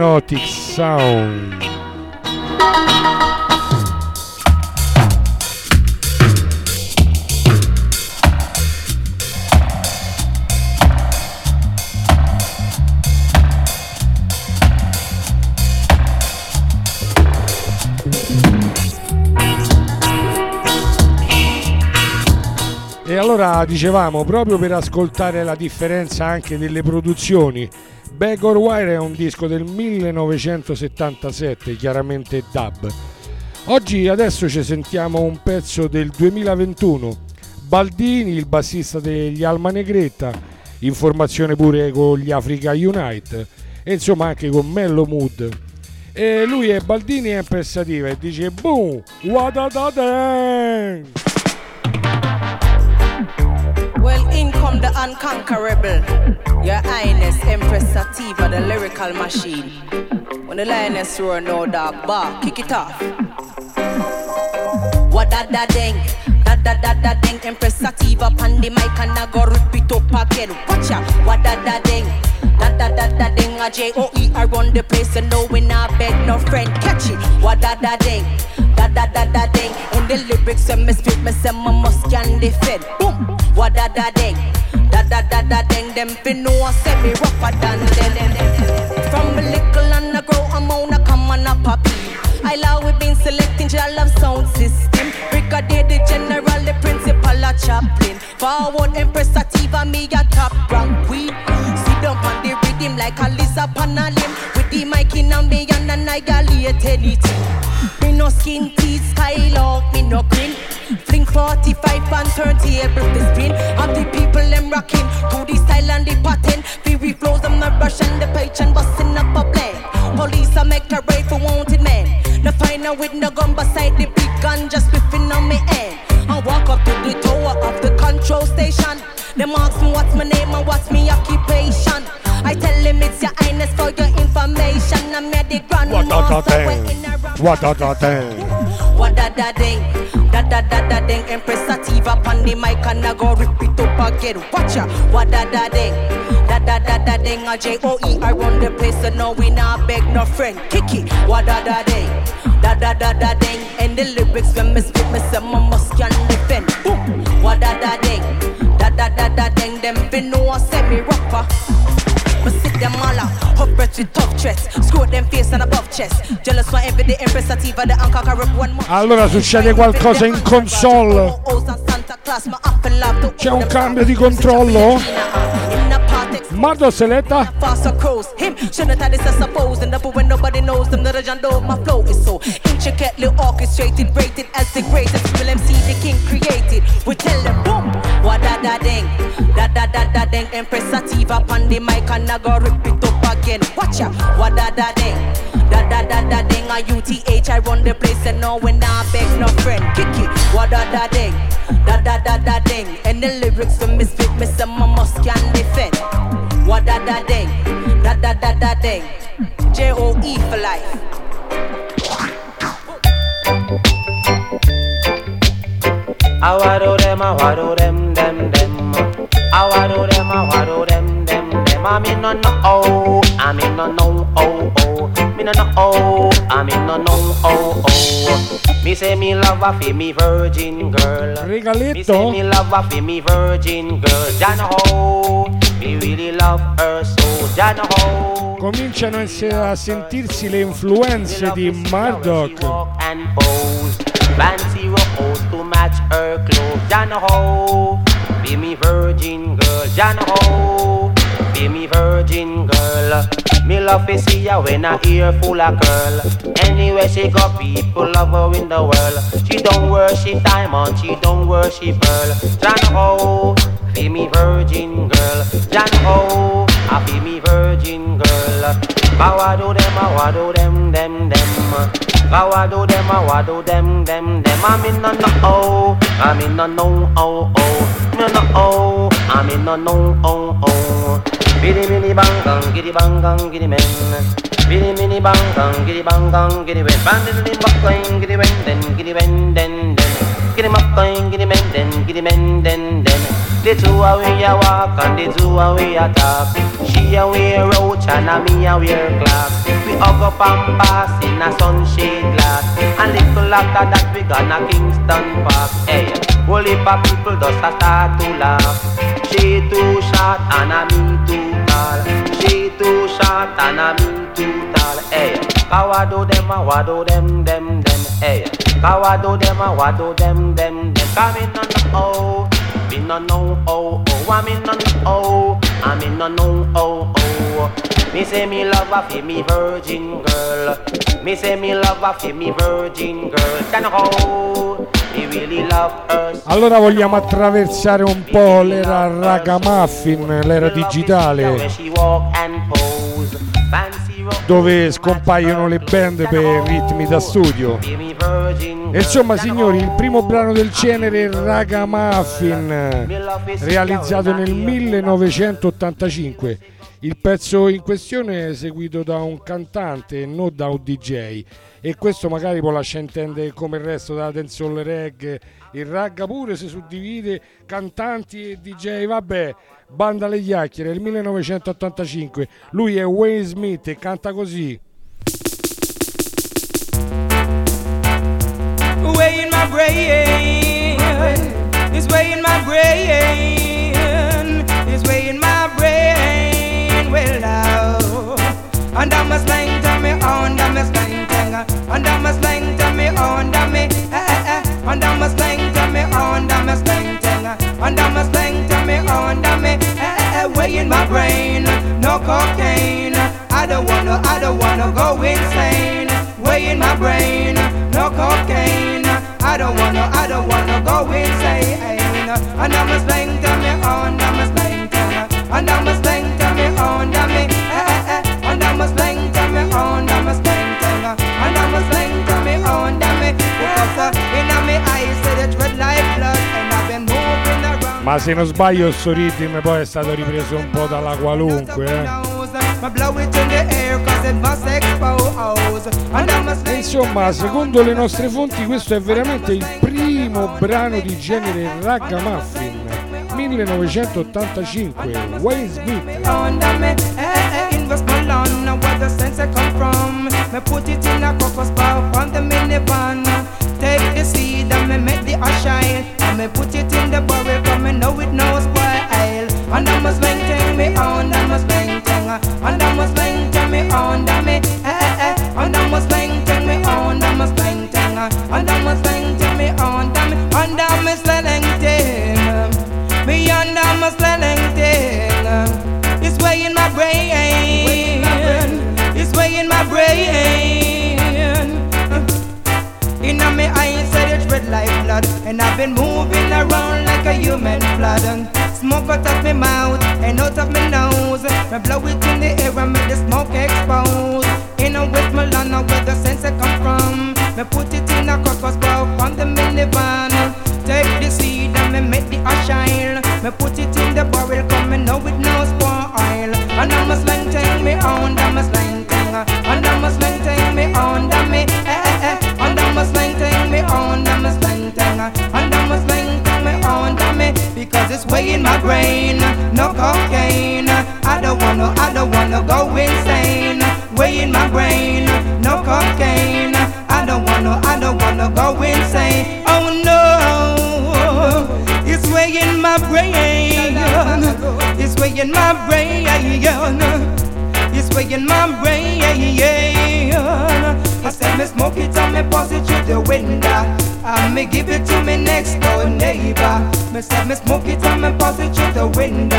Hypnotic Sound. E allora dicevamo, proprio per ascoltare la differenza anche delle produzioni, Back or Wire è un disco del 1977, chiaramente dub. Oggi adesso ci sentiamo un pezzo del 2021. Baldini, il bassista degli Alma Negretta, in formazione pure con gli Africa Unite e insomma anche con Mellow Mood. E lui è Baldini è impressativa e dice boom, what a da dang! Come the unconquerable, Your Highness Empress Sativa, the lyrical machine. When the lioness roar, no dog bark, kick it off. What da da ding, da da da da ding, Empress Sativa pan the mic and I go rip it up again. Watch out, what da da ding. Da da da da ding, a J O E I run the place and no we not beg no friend. Catch it, what da da ding, da da da da ding. In the lyrics when me spit, me say my must can defend. Boom, what da da ding, da da da da ding. Them fi know say me rougher than them. From a little and I grow, I'm on a come on a poppy. I love we been selecting your love sound system. Brigadier the general, the principal, a chaplain. Forward Empress Sativa, me a top rank queen. Sit down on the rhythm like a lizard on a limb. With the mic in a me and annihilate anything. Me no skin teeth, skylark, me no grin. Fling 45 and turn table to spin. The people them rocking to the style and the pattern. Fury flows, I'm not rushing the page and busting up a blend. Police I make a raid for wanted men. The final with no gun beside the big gun just whipping on me end. I walk up to the tower of the control station. Them ask me what's my name and what's my occupation. I tell them it's your highness for your information. I'm at the grand What da master. we're dang! in a What a da dang! what da da ding, da da da da ding. Empress Sativa on the mic and I go rip it up again. Watch ya, what da da ding, da da da da ding. A J O E I run the place and no we not beg no friend. Kick it, what da da ding, da da da da ding. And the lyrics when me spit, me say my must can defend. Boom, what da da ding, da da da da ding. Them fi know I say me rapper. Me sit them all out, hot breath with tough threats. Screw them face and above chest. Jealous for every day, Empress Sativa, the unconquerable one more. Allora succede qualcosa in console. C'è un cambio di controllo? Mardo Seletta? Faster crows, him shouldn't have this I suppose. And up when nobody knows them, the legend of my flow is so intricately orchestrated, rated as the greatest. Will MC the king created. We tell them boom, what da da ding, da da da da ding. Empress Sativa on the mic and I go rip it up again. Watch out, what da da ding, da da da da ding. A UTH I run the place and no when I beg no friend. Kick it, what da da ding, da da da da ding. And the lyrics for misfit, me say my must can defend. What da da ding, da da da da ding. J O E for life. I wado them, I wado them, them, them. I wado them, I them, them. I mean no no oh, I mean no no oh oh. Me no no oh, I mean no no oh oh. Me say me love a fi me virgin girl. Me say me love a fi me virgin girl. Jana ho, me really love her so. Jana ho. Cominciano a sentirsi le influenze di Murdoch. Fancy to match her clothes. Jana ho, be me virgin girl. Be me virgin girl. Me love to see her when I ear full of curl. Anywhere she go, people love her in the world. She don't worship diamond, she don't worship pearl. John ho, be me virgin girl. John ho, ah, I be me virgin girl. Bow I do them, I wa do them, them, them. Bow I do them, I do them, them, them. I'm in no no I'm in no no oh oh, no no oh, I'm in no no oh oh. Biddy biddy bang bang, giddy bang bang, giddy men. Biddy biddy bang bang, giddy bang bang, giddy men. Bandit in buck going, giddy men, then giddy men, then then. Giddy up going, giddy men, then giddy men, then then. The two away a walk and the two away a talk. She a wear roach and a me a wear glass. We hug up and pass in a sunshade glass. And little after that we gonna Kingston Park. Hey, whole heap of people just a start to laugh. She too short and a me too She too short and me too tall. Hey, how I do them, I do them, them, them. Hey, eh. how I do them, I do them, them, them. Come in on the oh. Me no know oh oh, I me no know oh, I me no know oh oh. Me say me love a fi me virgin girl. Me say me love a fi me virgin girl. Then oh, Allora vogliamo attraversare un po' l'era ragamuffin, l'era digitale, dove scompaiono le band per ritmi da studio. Insomma, signori, il primo brano del genere Ragamuffin, realizzato nel 1985. Il pezzo in questione è eseguito da un cantante e non da un DJ. E questo magari può lasciare intendere come il resto della dancehall reggae. Il ragga pure si suddivide cantanti e DJ. Vabbè, banda le chiacchiere, il 1985. Lui è Wayne Smith e canta così. way in my brain. It's way in my brain. It's way in my brain. Well, now. And I'm a slang to me, on I'm a slang Under my sling to me, under me, eh eh. eh. Under my sling to me, under my sling. Under my sling to me, under me, eh eh. eh Way in my brain, no cocaine. I don't wanna, I don't wanna go insane. Way in my brain, no cocaine. I don't wanna, I don't wanna go insane. Under my sling to me, under my sling. Under my sling to Ma se non sbaglio sto ritmo poi è stato ripreso un po' dalla qualunque, eh. Insomma, secondo le nostre fonti, questo è veramente il primo brano di genere ragamuffin 1985, Wayne Smith. me put it in the barrel, come me know it no spoil. And I must maintain me on, I must maintain, and I must maintain me on, me, and I must maintain me on, I must maintain, and I must maintain. And I've been moving around like a human flood. Smoke out of my mouth and out of my nose. I blow it in the air and make the smoke expose. In a West Milan, where the sense I come from. Me put it in a crocus bowl from the minivan. Take the seed and me make the ash shine. Me put it in the barrel, come and know it no. Way in my brain. No cocaine. I don't wanna, I don't wanna go insane. In my brain. No cocaine. I don't wanna, I don't wanna go insane. Oh no, it's in my brain. It's in my brain. It's in my brain. I said me smoke it and me pass it through the window. And me give it to me next door neighbor. Me said me smoke it and me pass it through the window.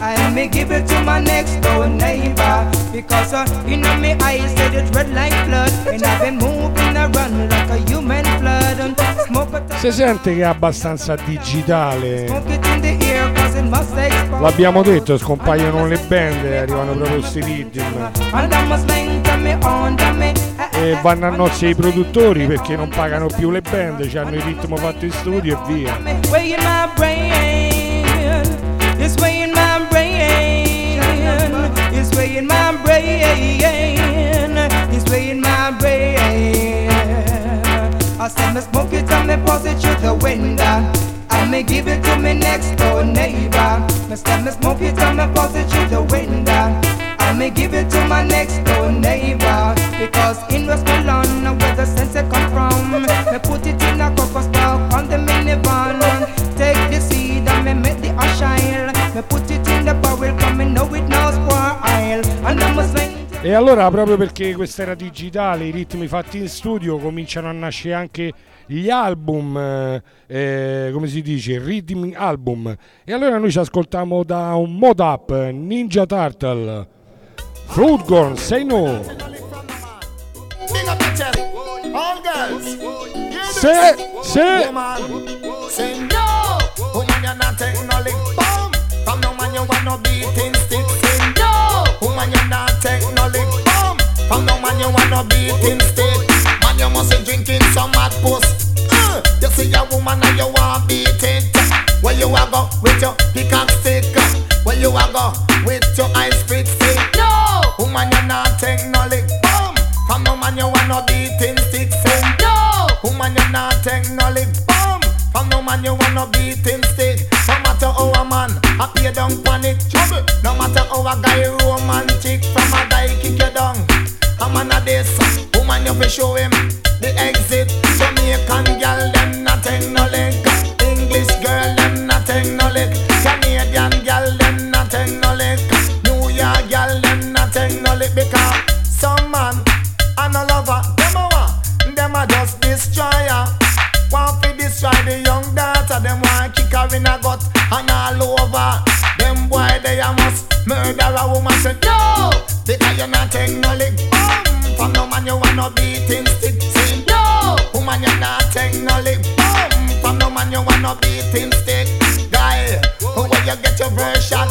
And me give it to my next door neighbor. Because uh, in me eyes said it red like blood. And I've been moving around like a human flood. And smoke it, Si sente che è abbastanza digitale. L'abbiamo detto, scompaiono le band arrivano proprio questi ritmi. E vanno a nozze i produttori perché non pagano più le band, hanno il ritmo fatto in studio e via. I said me smoke it and me pass it through the window. Me give it to me next door neighbor. Me said me smoke it and me pass it through the window. I me give it to my next door neighbor. Because in West Malone, where the sense it come from, me put it in a cocoa stalk on the minivan. Take the seed and me make the ash oil. Me put E allora, proprio perché questa era digitale, i ritmi fatti in studio, cominciano a nascere anche gli album, eh, eh, come si dice, rhythm album. E allora noi ci ascoltiamo da un mod up, Ninja Turtle, Fruit Gorn, Say No. Hear this. Say, say. Woman, say no. Woman, you're not taking no lick. From no man, you want no beating stick. Say no. Woman, you're not you want no beating stick. Man, you must be drinking some mad puss. Uh, you see a woman and you want beat it. Where you a go with your pickaxe stick? Where you a go with your ice pick stick? No. Woman, you're not taking no lick. Boom. From no man, you want no beating stick. Say no. Woman, you're not taking no lick. Boom. From no man, you want no beating stick. No matter how a man, I pay down panic. Trouble. No matter how a guy romantic, from this, woman you fi show him the exit. Jamaican girl them not take no lick. English girl them not take no lick. Canadian girl them not take no lick. New York girl them not take no lick because some man and a lover them a want, them a just destroyer. Want fi destroy the young daughter, them want kick her in a gut and all over. Them boy they a must murder a woman say no because you not take no lick. No beating stick. No, woman you not take no lick. Boom, from no man you want no beating stick. Guy, where you get your version?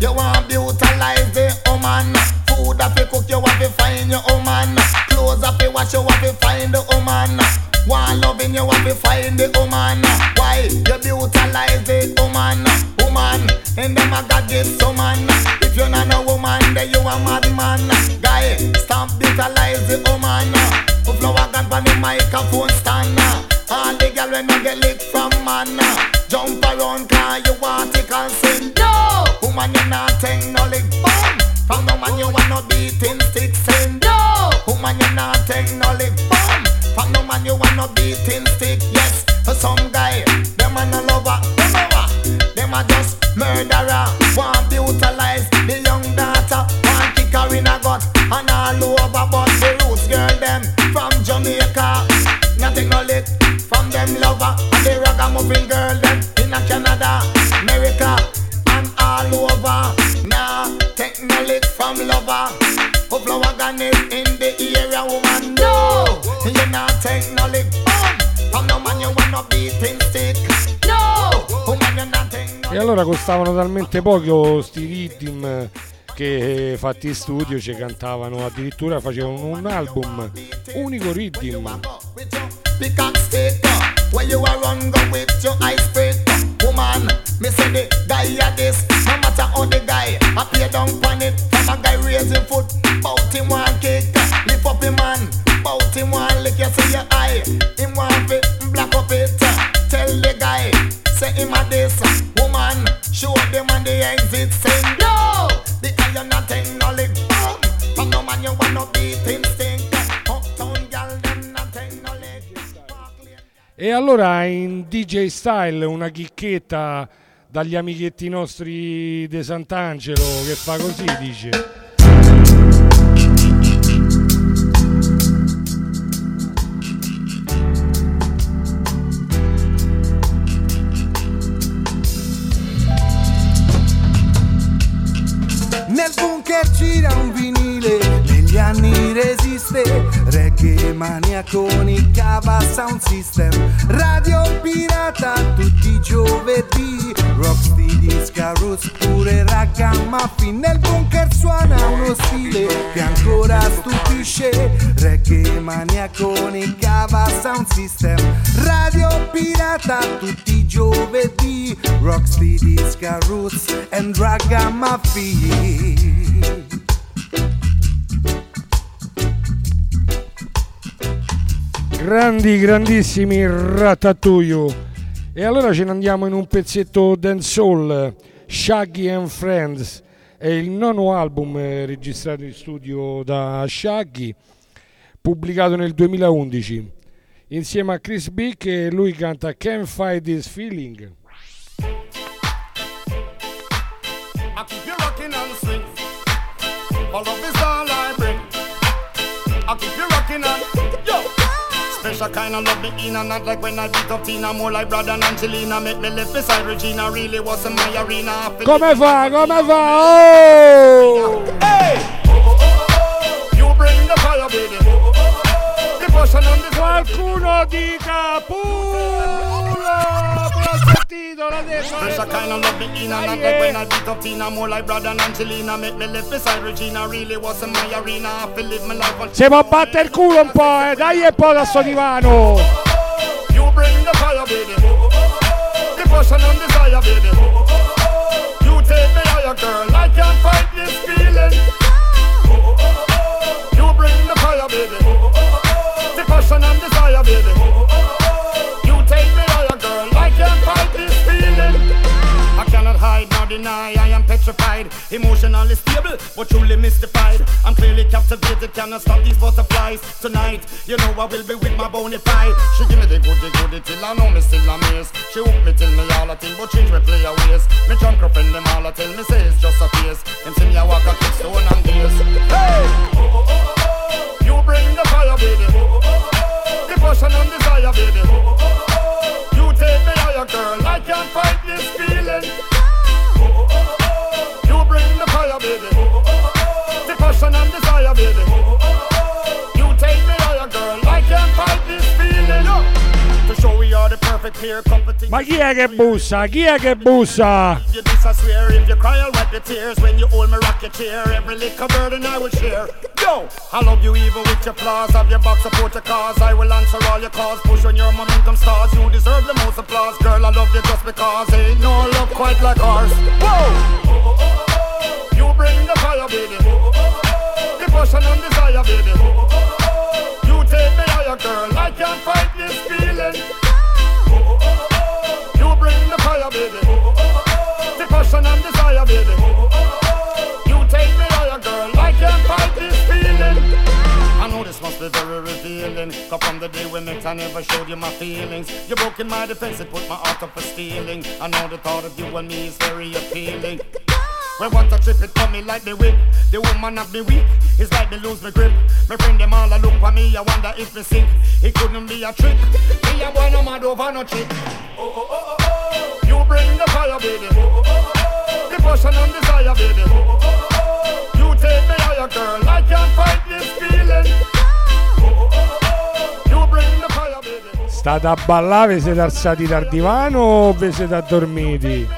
You want brutalize the woman. Food up you cook, you have to find your woman. Clothes up you wash, you have to find the woman. One loving, you have to find the woman. Why you brutalize the woman? Woman, and them a God give some man. If you're not a woman, then you a madman. Guy, stop brutalize the woman. Put flower gun on the microphone stand. All the girl when you get licked from man. Jump around car you want to consent. No, woman you not take no lick. Boom. From no man you want no beating stick. Say no, woman you not take no lick. Boom. From no man you want no beating stick. Yes, some guy them a no lover. Them a? Them a just murderer. Ragamuffin girl them in a Canada, America, and all over. Nah, take no lick from lover. Oh, flower gun is in the area, woman. No, you not take no lick. Boom. From no man you want no beating stick. No, woman you not take no E allora costavano talmente poco sti ritmi che eh, fatti in studio ci cantavano, addirittura facevano un album unico ritm. Where you a run go with your ice pick. Woman, me say the guy a this. No matter how the guy play down on it. From a guy raising foot, bout him one kick. Lift up him man, bout him one lick. You see your eye, him one fit black up it. Tell the guy, say him a this. Woman, show them on the exit. Say no, the you not lick. From no man you want no beating E allora in DJ Style una chicchetta dagli amichetti nostri De Sant'Angelo che fa così, dice. Nel bunker gira un vinile esiste Reggae mania con i cava sound system. Radio pirata tutti i giovedì Rocksteady, Scarus, pure Ragamuffin Nel bunker suona uno stile che ancora stupisce Reggae mania con i cava sound system. Radio pirata tutti i giovedì Rocksteady, Scarus and Ragamuffin Grandi, grandissimi Ratatouille. E allora ce ne andiamo in un pezzetto dancehall, Shaggy and Friends. È il nono album eh, registrato in studio da Shaggy, pubblicato nel 2011. Insieme a Chris Bick e lui canta Can't Fight This Feeling. I keep you rocking and swing. All of this Special kind of love me in and not like when I beat up Tina, more like brother and Angelina. Make me live beside Regina. Really wasn't my arena. Come fa? Come fa? Oh! Hey! You bring the fire, baby. The passion and the Qualcuno dica pulo! L'ho sentito, l'ha detto! Special kind of love in and like when I beat up Tina, more like brother and Angelina. Make me live beside Regina. Really wasn't my arena. I feel live my life on Si può battere il culo un po', eh! Dai un po' da sto divano! You bring the fire, baby. The passion and desire, baby. You take me higher, girl. I can't fight this feeling. You bring the fire, baby. The passion and desire, baby. Deny. I am petrified, emotionally stable, but truly mystified. I'm clearly captivated, cannot stop these butterflies. Tonight, you know I will be with my bonafide. She give me the goody goody till I know me still amazed. She hook me till me all a thing, but change me play a ways. Me drunk up in them all a tell me say it's just a face. Them see me I walk a kick stone and days. Hey! oh oh oh, You bring the fire, baby. Oh oh oh, The passion and desire, baby. Oh oh oh, You take me higher, girl. I can't fight this feeling. Ma chi è Yo, I love you even with your flaws. Have your support your cause. I will answer all your calls. Push your momentum You deserve the most applause. Girl I love you just because Ain't no love quite like ours. Whoa! You bring the fire baby. The passion and desire baby. You take me higher girl. I can't fight this feeling bring the fire baby the passion and desire, baby. You take me higher, girl. I can't fight this feeling. I know this must be very revealing. Cause from the day we met, I never showed you my feelings. You broke in my defense, it put my heart up for stealing. I know the thought of you and me is very appealing. When what a trip it come me like the whip The woman of me weak, it's like me lose my grip My friend them all a look for me, I wonder if me sick It couldn't be a trick Me a boy no mad over no chick State a ballare, vi siete alzati dal divano o vi siete addormiti?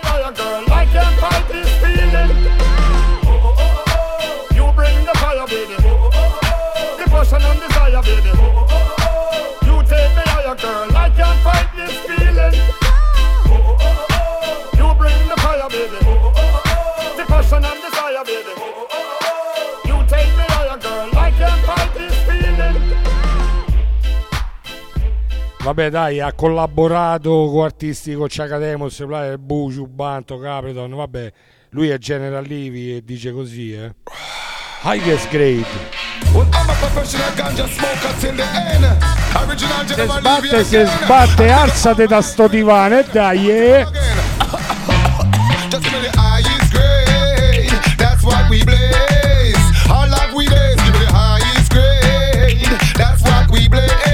Vabbè dai, ha collaborato con artisti con Ciacademos, Buciu, Banto, Capriton, vabbè, lui è General Livi e dice così, eh. Highest grade. Well, I'm a professional ganja smoker till the end. Original Se sbatte, se sbatte, alzate da sto divano e dai, eh. Just give me the highest grade. That's what we blaze. All of we blaze. Give me the highest grade. That's what we blaze.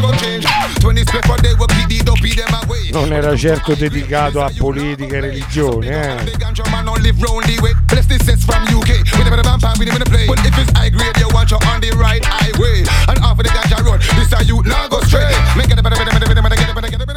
Go change. 20 split per day, will keep the dopey them away. Non era certo dedicato a politica e religione, eh.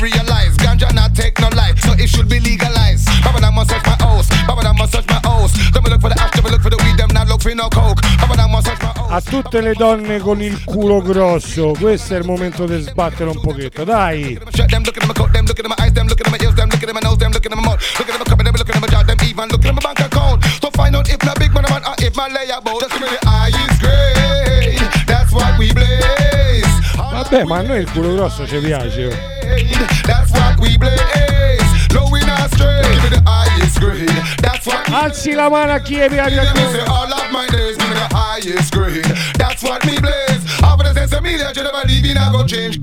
realize ganja not take no life, so it should be legalized. Baba that must search my house. Baba that must search my house. Don't me look for the ash, don't look for the weed. Them not look for no coke. Baba that must search my house. A tutte le donne con il culo grosso, questo è il momento di sbattere un pochetto, dai! Shut them, looking at my coat, them looking at my eyes, them looking at my ears, them looking at my nose, them looking at my mouth, looking at my cup, and them looking at my jaw, them even looking at my bank account. So find out if my big man or if my lay about. Just give me the highest grade. That's what we blaze. Vabbè, ma a noi il culo grosso ci piace. Alzi la mano a chi è grade. That's what me blaze. Half of the sense of me that you never leave in, I go change.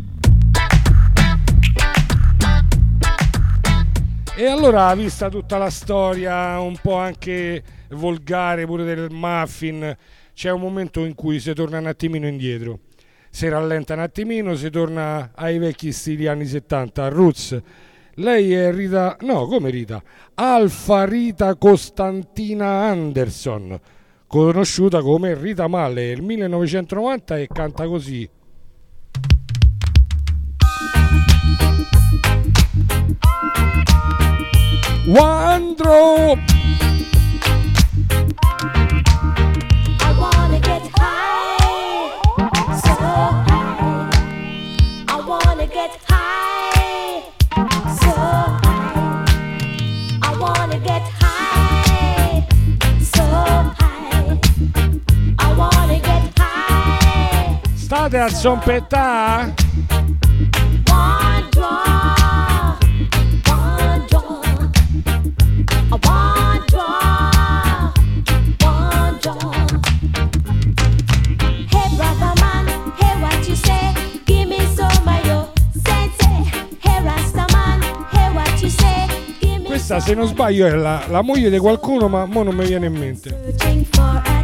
E allora, vista tutta la storia, un po' anche volgare pure del muffin, c'è un momento in cui si torna un attimino indietro. Si rallenta un attimino, si torna ai vecchi stili anni 70, Roots. Lei è Rita, no, come Rita? Alfa Rita Costantina Anderson, conosciuta come Rita Male, il 1990 e canta così. One say? Give me Questa se non sbaglio è la, la moglie di qualcuno, ma mo non mi viene in mente.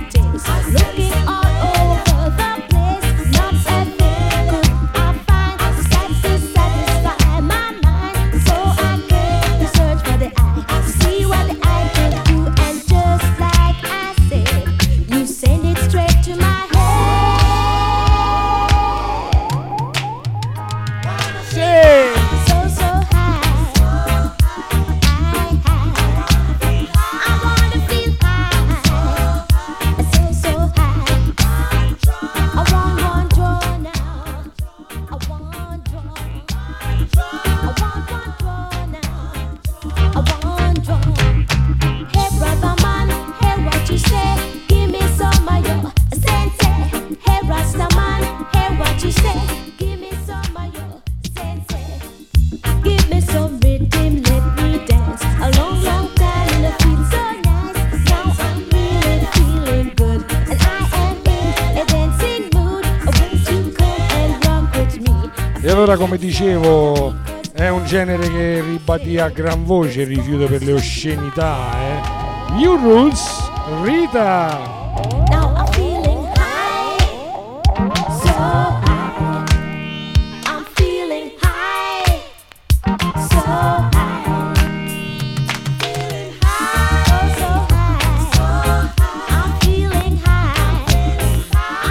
Allora, come dicevo, è un genere che ribadì a gran voce il rifiuto per le oscenità, eh. New Roots, Rita!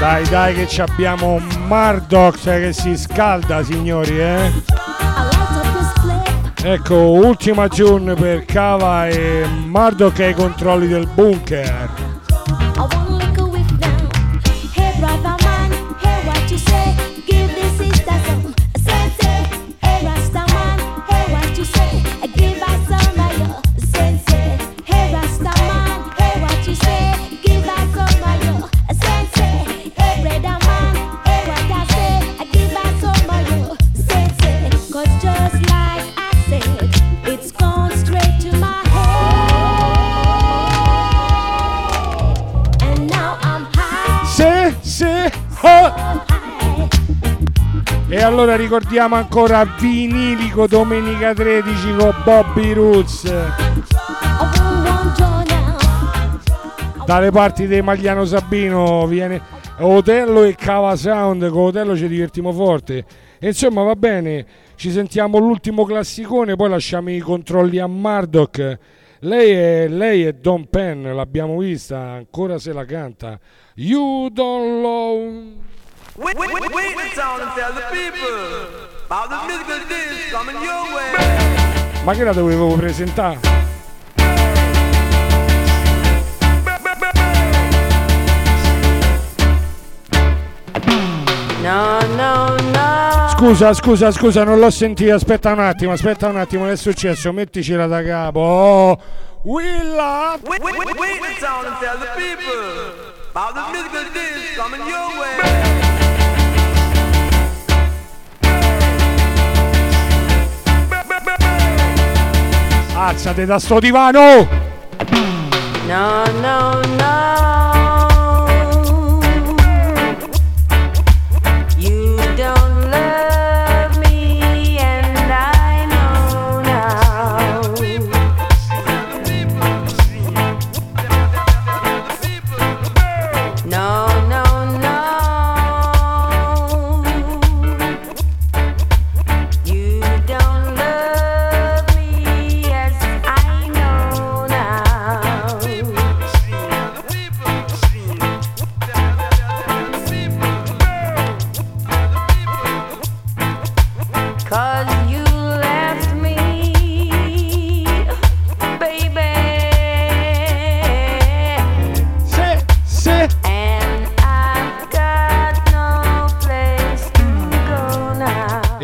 Dai, dai, che ci abbiamo Mardox che si scalda, signori, eh. Ecco, ultima tune per Cava e Mardox ai controlli del bunker. Allora ricordiamo ancora Vinilico domenica 13 con Bobby Roots. Dalle parti di Magliano Sabino viene Otello e Cava Sound. Con Otello ci divertiamo forte. Insomma va bene, ci sentiamo l'ultimo classicone, poi lasciamo i controlli a Murdoch. Lei è, lei è Don Penn, l'abbiamo vista, ancora se la canta. You don't know. Wait, wait, wait, wait the sound and tell the people about the musical disc coming your way. Ma che la dovevo presentare? No, no, no. Scusa, scusa, scusa, non l'ho sentita. Aspetta un attimo, aspetta un attimo, che è successo? Metticela da capo. Oh, Willa! Wait, wait, wait, wait the sound and tell the people about the musical disc coming your way. Alzate da sto divano! No, no, no.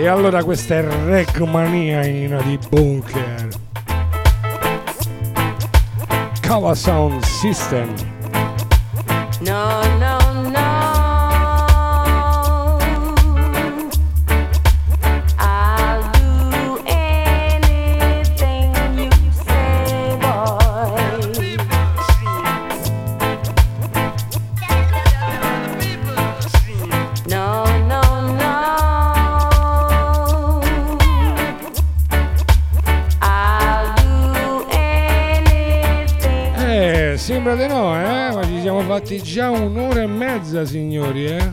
E allora questa è Regmania in di bunker. Cava Sound System. No, no, sembra di no, eh? Ma ci siamo fatti già un'ora e mezza, signori, eh?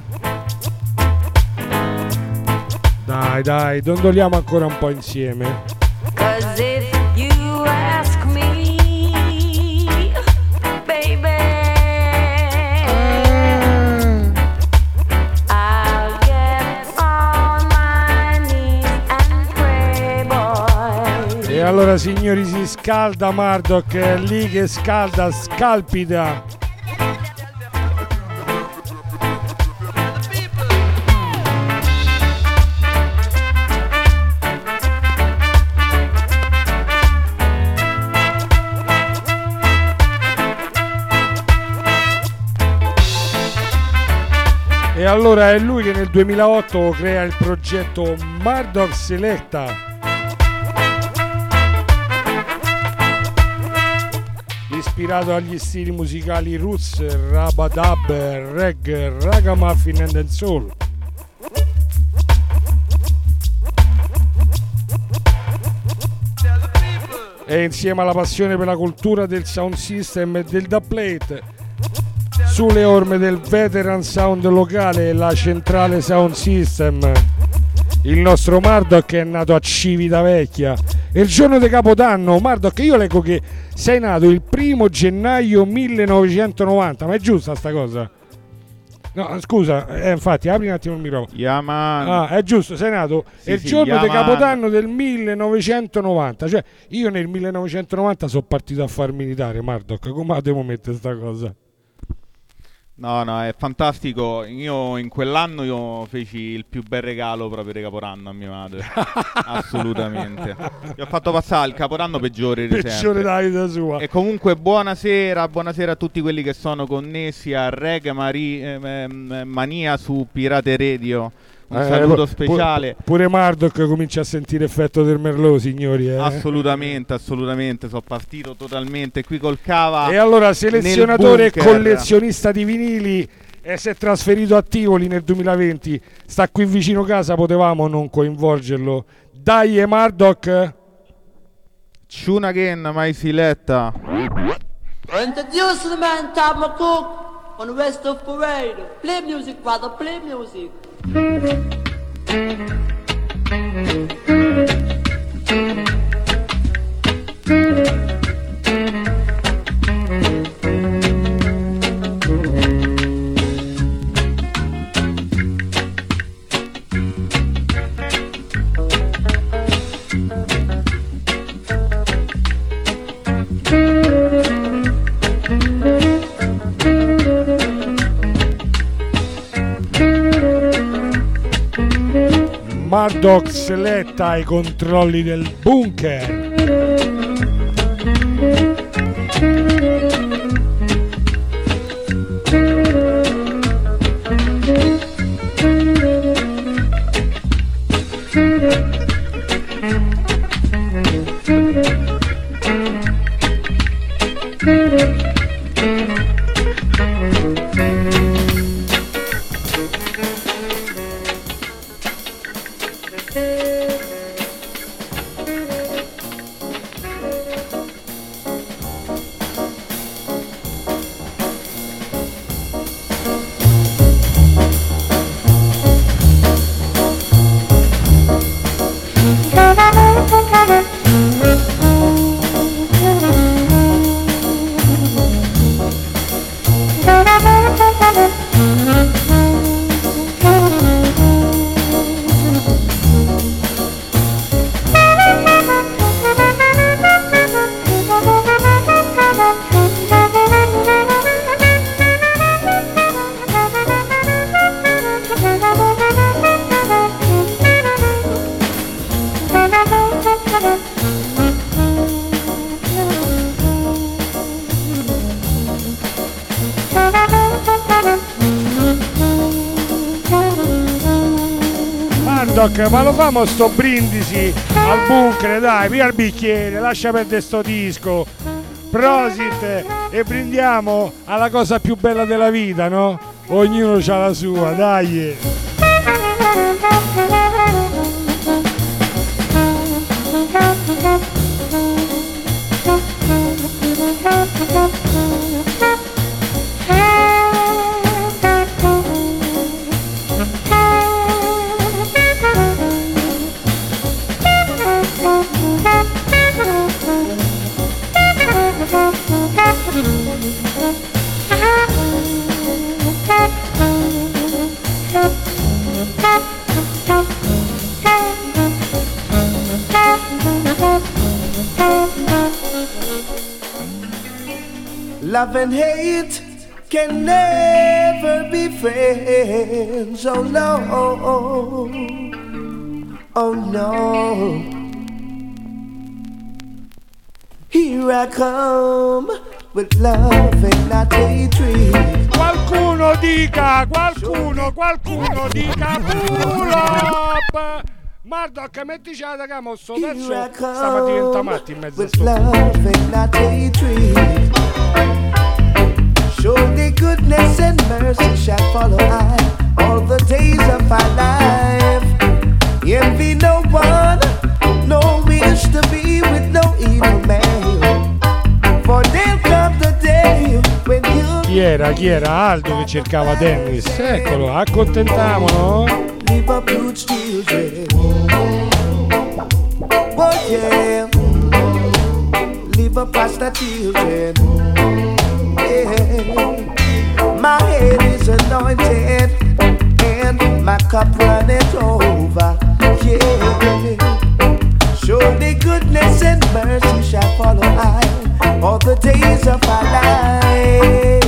Dai, dai, dondoliamo ancora un po' insieme. Allora, signori, si scalda Murdoch, è lì che scalda, scalpita. E allora è lui che nel 2008 crea il progetto Murdoch Selecta. Ispirato agli stili musicali roots, rabadab, reggae, ragamuffin and soul. E insieme alla passione per la cultura del sound system e del dubplate sulle orme del veteran sound locale e la centrale sound system. Il nostro Murdoch è nato a Civitavecchia e il giorno di Capodanno, Murdoch, io leggo che sei nato il primo gennaio 1990, ma è giusta sta cosa? No, scusa, eh, infatti, apri un attimo il microfono. Yaman. Ah, è giusto, sei nato Sì, il sì, giorno di. Capodanno del 1990. Cioè, io nel 1990 sono partito a far militare, Mardoc. Come devo mettere sta cosa? No, no, è fantastico. Io in quell'anno io feci il più bel regalo proprio di Capodanno a mia madre. Assolutamente. Gli ho fatto passare il Capodanno peggiore di Peggiore della vita sua. E comunque buonasera, buonasera a tutti quelli che sono connessi a Reggae Mari- ehm, ehm, Mania su Pirate Radio. Un Eh, saluto speciale. pure Mardoc comincia a sentire effetto del Merlot, signori. eh. Assolutamente, assolutamente, sono partito totalmente qui col cava. E allora, selezionatore e collezionista di vinili, e si è trasferito a Tivoli nel 2020. Sta qui vicino casa, potevamo non coinvolgerlo. Dai, e Mardoc. Tune again, mai siletta. Introduce the man Tom McCook on the West of Parade. Play music, brother, play music. Thank you. Mardoc seletta ai controlli del bunker. Mardoc, ma lo famo sto brindisi al bunker, dai, via il bicchiere, lascia perdere sto disco. Prosit e brindiamo alla cosa più bella della vita, no? Ognuno ha la sua, dai. Love and hate can never be friends. Oh no, oh no. Here I come with love and not hatred. Qualcuno dica, qualcuno, qualcuno dica pull up! Mardoc, mettici la camo, sto pezzo sta a diventare matti in mezzo a sto Surely goodness and mercy shall follow I all the days of our life. Envy no one, no wish to be with no evil man. For there'll come the day when you Chi era? Chi era? Aldo che cercava Dennis. Eccolo, accontentiamolo. Oh yeah, leave pasta children. My head is anointed and my cup runneth over. Yeah. Surely goodness and mercy shall follow I all the days of my life.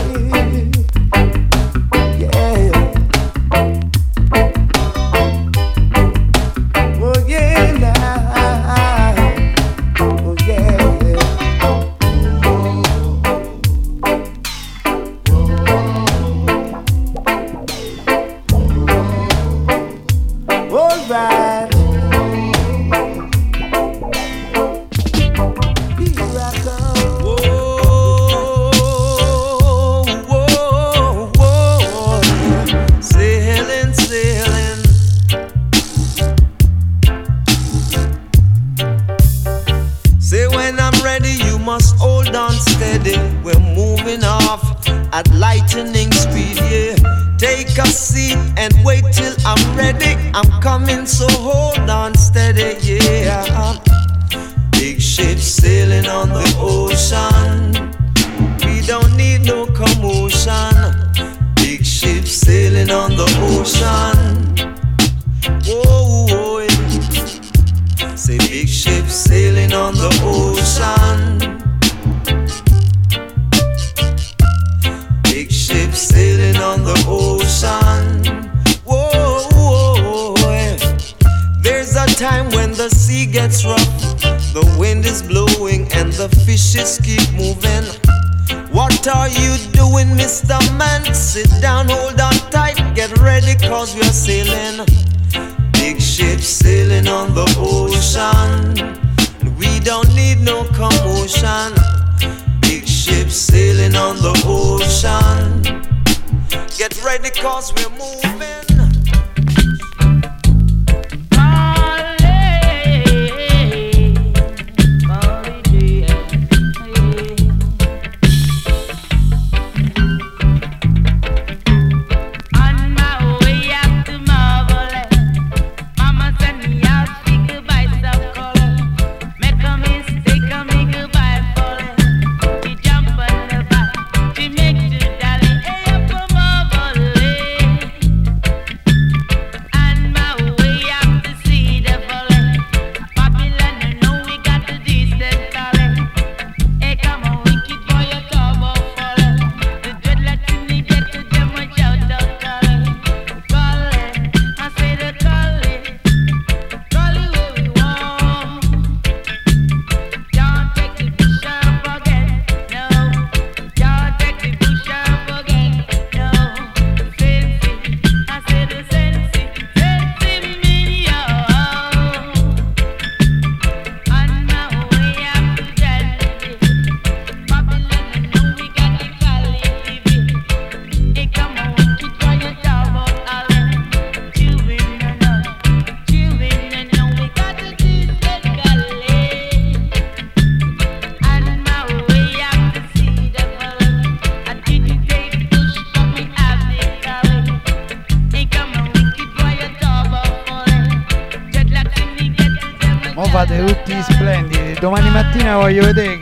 对的。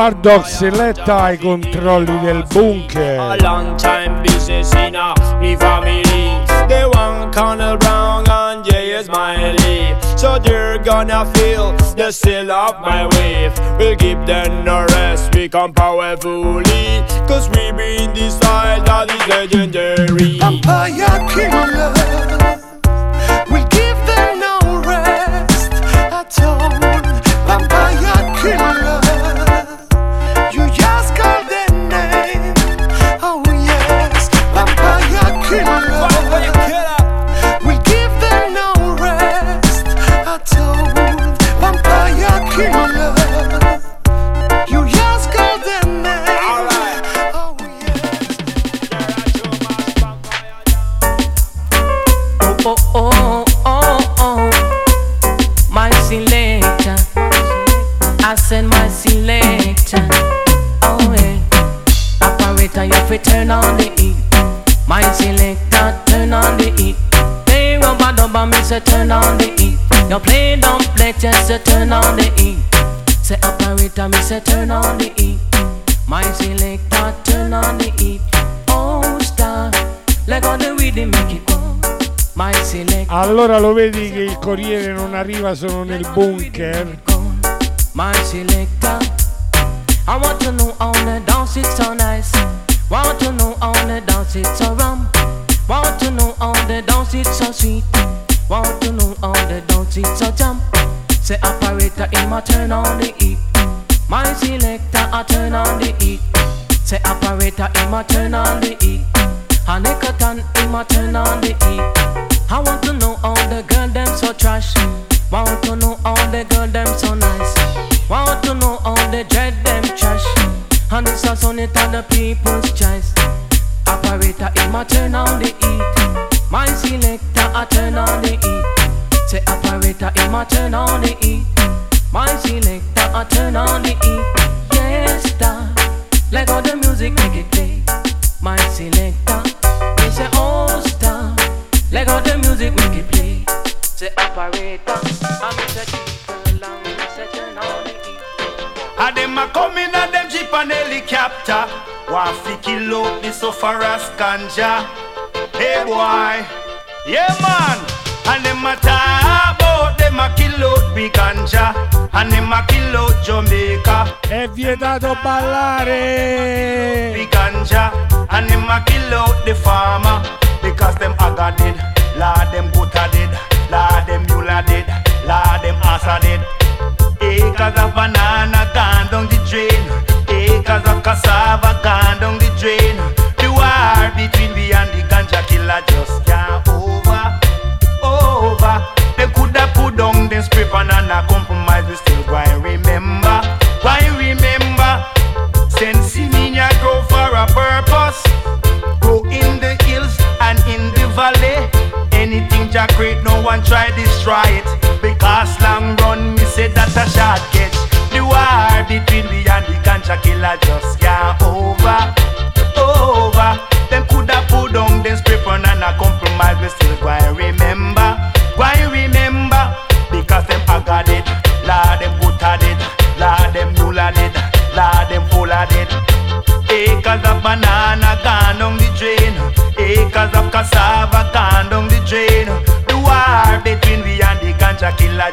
Bardock Selletta ai controlli del bunker. A long time business in a me family. They want Connell Brown and J.S. Miley. So they're gonna feel the seal of my wave. We'll give them no rest, we come powerfully. Cause we be in this light that is legendary. Vampire killer. just a turn on the E. No play, don't play, just a turn on the E. Say operator, me say turn on the E. My selector, turn on the E. Oh star, leg on the rhythm, make it go. Allora lo vedi che il corriere non arriva, sono nel bunker. My selector. I want to know all the dance it's so nice. Want to know all the dance it's so rum. Want to know all the dance it's so sweet. Want to know how the dance is so jump. Say operator, in my turn on the heat. My selector, I turn on the heat. Say operator, in my turn on the. And Nickerton, in my turn on the heat. I want to know how the girl them so trash. Want to know how the girl them so nice. Want to know how the dread them trash. And it's a son it on the people's choice. Operator, in my turn on the heat. My selector, I turn on the heat. Say operator, in my turn on the heat. My selector, I turn on the heat. Yes, da. Let go the music, make it play. My selector, we say oh star. Let go the music, make it play. Say operator, I'm a say turn on the heat. And them a coming and them jeep and helicopter. Want fi kill out the sufferers ganja. Hey boy, yeah man. And them a talk about them a kill out we ganja. And them a kill out Jamaica. È vietato ballare. We ganja. And them a kill out the farmer. Because them aga dead. Lord them butter dead. la them mule dead. Lord them ass a dead. Acres of banana gone down the drain. Acres of cassava gone down the drain. War between we and the ganja killer just can't over, over. They coulda put down them strip and a compromise. We still why remember, why remember. Sense me grow for a purpose. Grow in the hills and in the valley. Anything Jack create, no one try destroy it. Because long run, me say that a short catch. The war between we and the ganja killer just can't over. Acres of cassava gone down the drain. The war between we and the ganja killer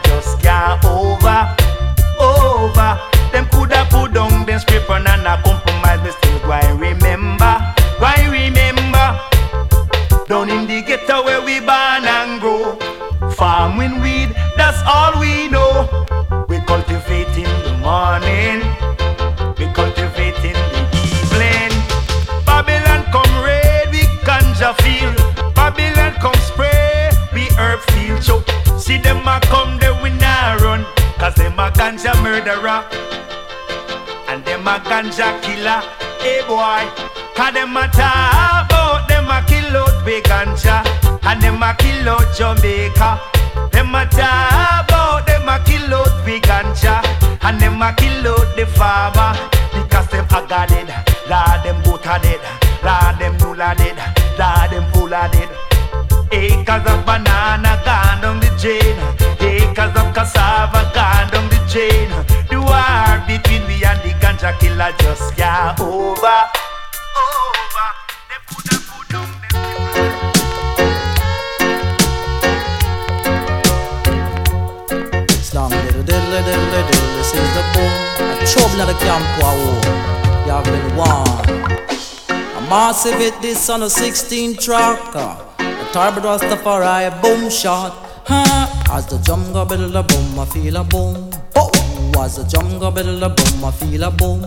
murderer. And them a ganja killer. Hey boy, cause them a talk about them a kill out big ganja. And them a kill out Jamaica. Them a talk about them a kill out big ganja. And them a kill out the farmer. Because them a got it. Lord them both are dead. Lord them mula dead. Lord them full of dead. Acres of banana gone down the drain. Acres of cassava gone down the drain. The war between we and the ganja killer just can't over. Diddle, this is the boom. A trouble at the camp war. You have been warned. A massive hit this on a 16 tracker. Uh. A turbo Rastafari boom shot. Huh? As the drum a boom, I feel a boom. Oh, as the drum a boom, I feel a boom.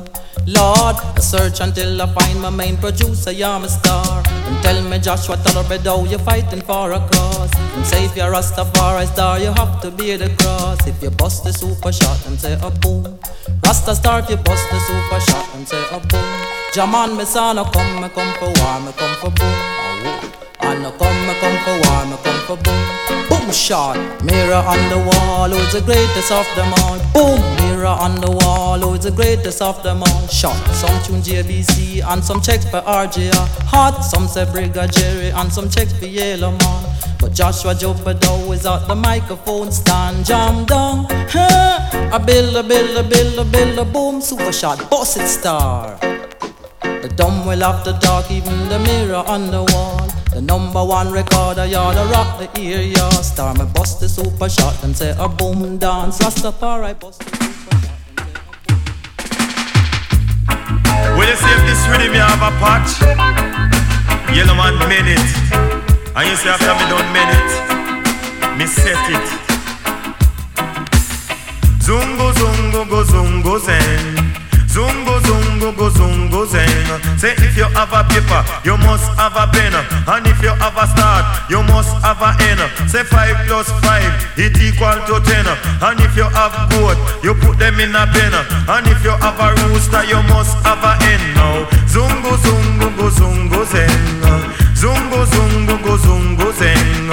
Lord, I search until I find my main producer, you're my star. And tell me, Joshua, tell her, you're fighting for a cause. And say if you're Rastafari star, you have to be the cross. If you bust the super shot, and say a boom. Rasta star, if you bust the super shot, and say a boom. Jaman, me son, I come, me come for war, me come for boom. And I come, me come for war, me come for boom. Boom shot, mirror on the wall, who's the greatest of them all? Boom, mirror on the wall, who's the greatest of them all? Shot, some tune JBC and some checks for RJR. Hot, some say Brigadier and some checks for Yellow Man. But Joshua Jopado is at the microphone stand, jam down. Huh? A bill, a bill, a bill, a bill, a boom, super shot, boss it star. The dumb will have to talk, even the mirror on the wall. The number one recorder, you're the rock, the area star. Me bust the super shot and say a boom dance. Rastafari bust the Will you see if this rhythm you have a patch? Yellow man it. And you say after me done it. Me set it. Zungo zungo go zungo zen. Zungo zungo go zungo zen. Say if you have a paper, you must have a pen. And if you have a start, you must have a end. Say five plus five, it equal to ten. And if you have goat, you put them in a pen. And if you have a rooster, you must have a hen. Now zungo zungo go zungo zen. Zungo zungo go zungo zen.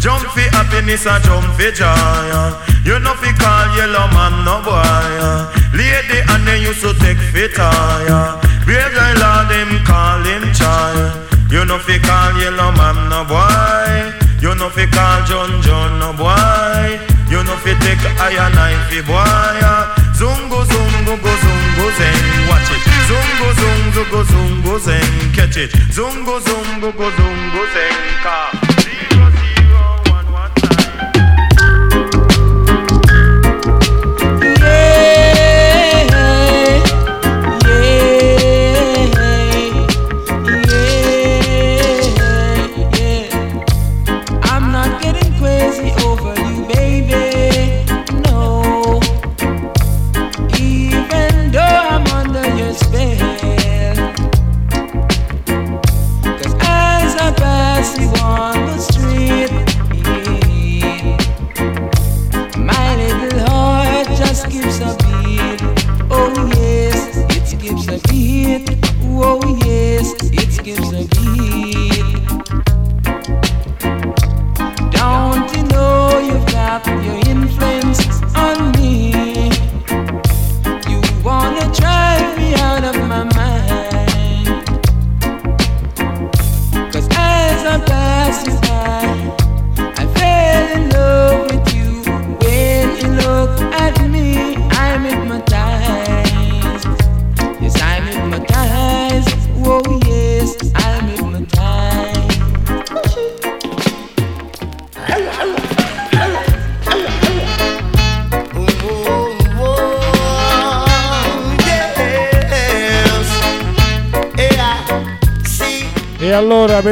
Jump for happiness and jump for joy. You know fi call yellow man no boy. Lady and then you so take fi tire. Brave guy lord them call him child. You know fi call yellow man no boy. You know fi call John John no boy. You know fi take iron knife fi boy. Zungo zungo go zungo zen. Watch it. Zungo zungo go zungo zen. Catch it. Zungo zungo go zungo zen. Car.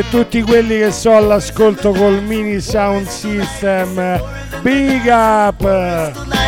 Per tutti quelli che sono all'ascolto col mini sound system, big up!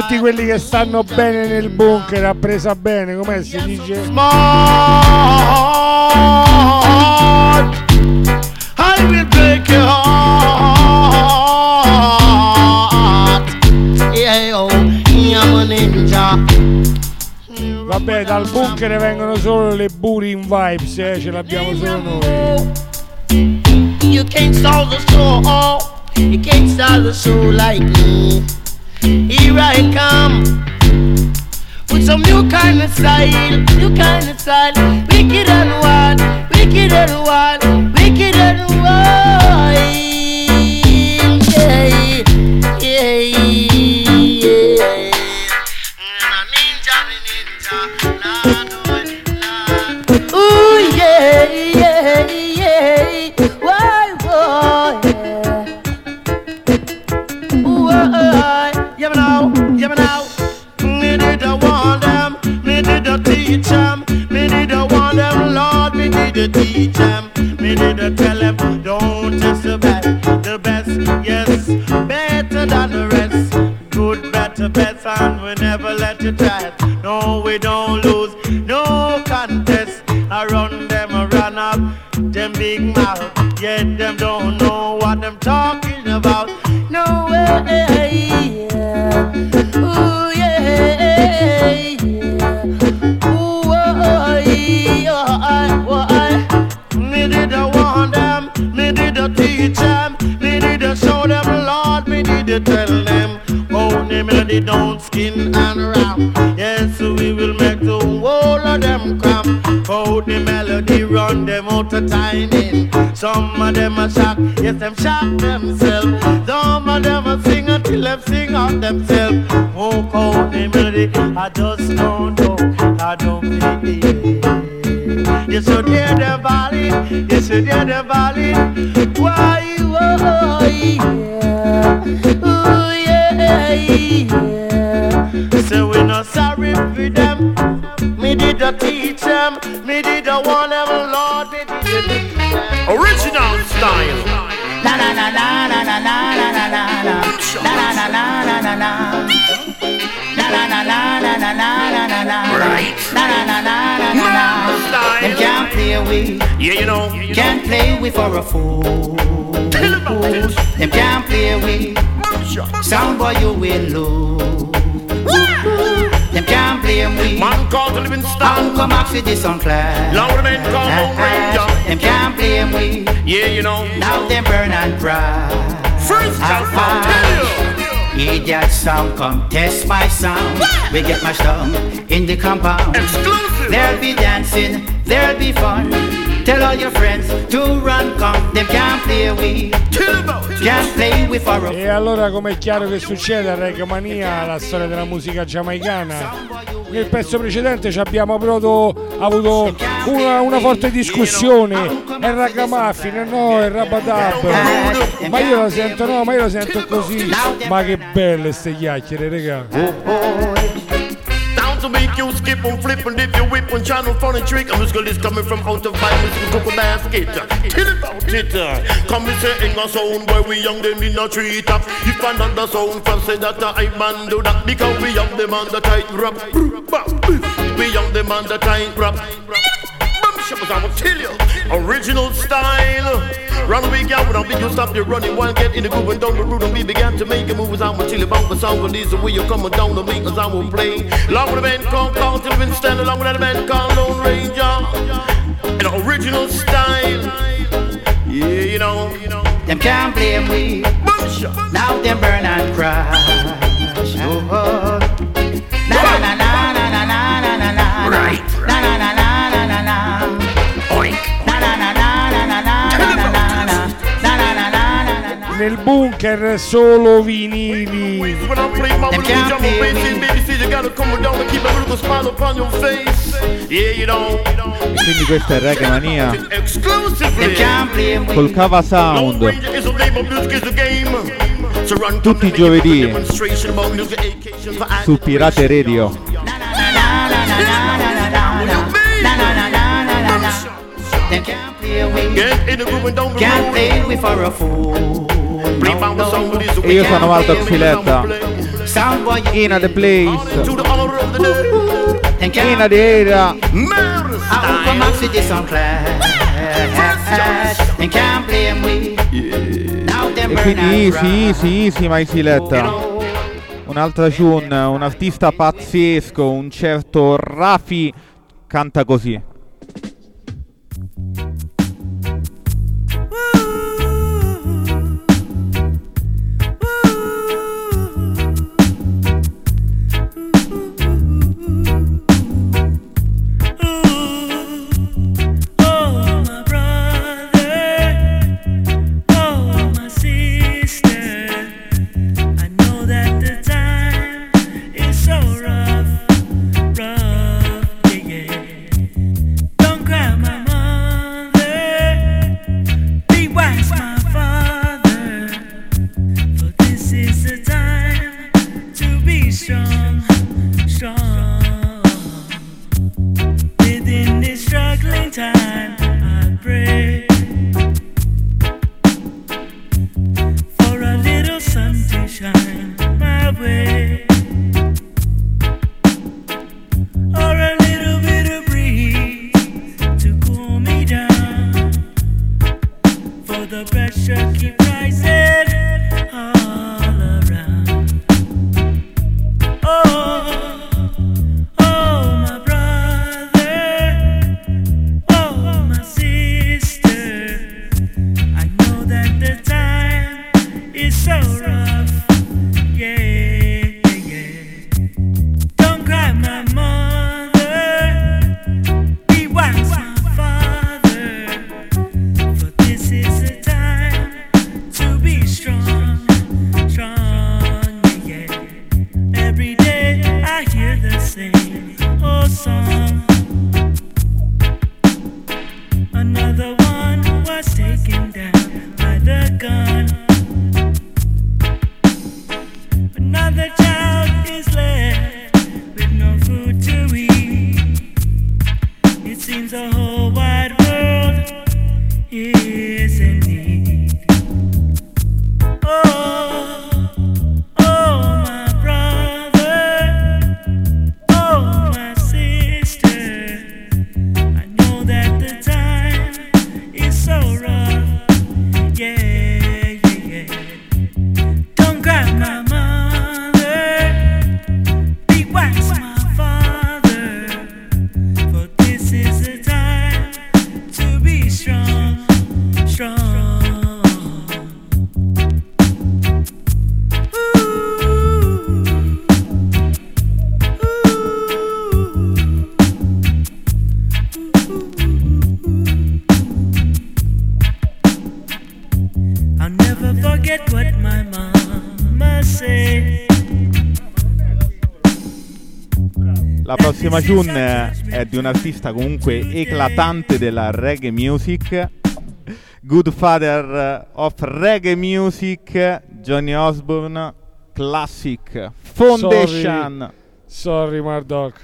Tutti quelli che stanno bene nel bunker, ha presa bene, come si dice? heart. I will break your heart. Yeah, oh, I'm a ninja. Vabbè, dal bunker vengono solo le Burin vibes, eh, ce l'abbiamo solo noi. You can't stall the show. You can't stall the show like me. Here I come with some new kind of style, new kind of style. Wicked and wild, wicked and wild, wicked and wild. Lord, me did a teach them, me did a tell them, don't test the best, the best, yes, better than the rest, good, better, best, and we never let you try. No, we don't lose, no contest. I run them, I run up, them big mouth, yet them don't know what I'm talking about. No way, A tell them. Oh, the melody don't skin and rap. Yes, we will make the whole of them come. Oh, the melody run them out of In Some of them are shocked, yes, them shock themselves. Some of them are sing until them sing out themselves. Oh, oh, the melody, I just don't know, I don't feel You should hear the valley, you should hear the valley. Why, oh, yeah. Ooh, yeah, yeah. So we not sorry for them. Me did a teach them, me did a warn them, Lord, me did a teach them. Original style. Na na na na na na na na na na na na na na na na na. Na na na na na na na na na na. Right. Na na na na na na na. Them can't play with. Yeah, you know. Can't play with for a fool. Them can't play with. Sound boy, you will lose. Them can't play with. Man called the living How come I see this on class? Loud men call Lone Ranger. Them can't play with. Yeah, you know. Now them burn and cry. First High five. Idiot sound, come test my sound. We get mashed up in the compound. Exclusive. There'll be dancing, there'll be fun. Tell all your friends to run, come. Them can't play with. Can't play with for a E allora come è chiaro che succede a Reggae Mania, la storia della musica giamaicana? Nel pezzo precedente ci abbiamo proprio avuto una, una forte discussione. È Ragamuffin, no, è Rabadab. Ma io la sento, no, ma io la sento così. Ma che belle ste chiacchiere, raga. Down to make you skip and flip and if you whip and channel funny trick. I'm just gonna coming from out of Bible to cook a basket. Tell about it. Come and say in a sound where we young them in a tree top. If another sound from say that I man do that because we young them on the tight rap. We young them on the tight rap. Shabba, I will tell you, original style. Run we go, don't be you stop your running while get in the groove and down the road and we began to make a move as I will tell you about the song and this is where you coming down to me as I will play. Along with a man called Carl till we stand along with that man called Lone Ranger. An original style. Yeah, you know. Them can't blame me. Now them burn and crash. nel bunker solo vinili. e Quindi questa è Reggae Mania. Col Cava Sound. Tutti i giovedì. su Pirate Radio. Get in the room and don't be rude. Can't play we for a fool. E io sono Waldo Xiletta. In the place. In the area. E quindi easy, easy, easy, ma Xiletta. Un'altra June, un artista pazzesco, un certo Rafi canta così. Majun eh, è di un artista comunque eclatante della reggae music, good father of reggae music, Johnny Osbourne, classic, Foundation. Sorry, Sorry Mardoc.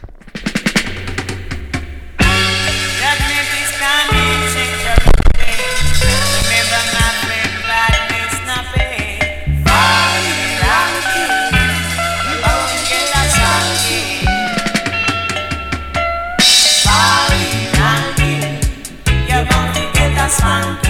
sun.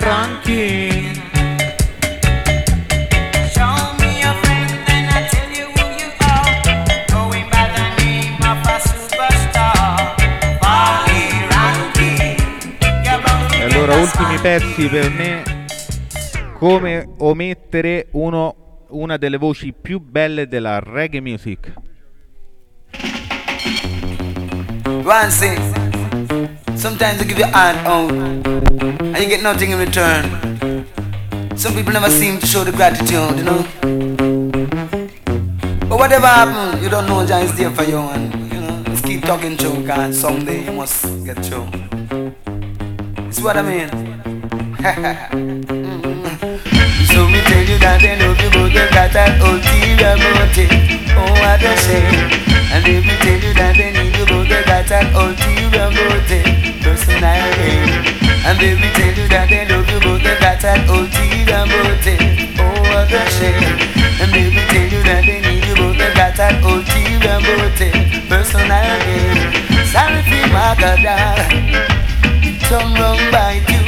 Bound to E allora, ultimi pezzi per me. Come omettere uno- una delle voci più belle della reggae music. And sing. Sometimes they give you hand out oh. and you get nothing in return. Some people never seem to show the gratitude, you know. But whatever happens, you don't know Jah is there for you and you know, just keep talking through cause someday you must get through. See what I mean? You that they love you but they got that ulterior motive Oh what a shame And if me tell you that they need you but they got that ulterior motive Personal And if me tell you that they love you but they got that ulterior motive Oh what a shame And if me tell you that they need you but they got that ulterior motive Personal Sorry for my God ah. Some wrong by you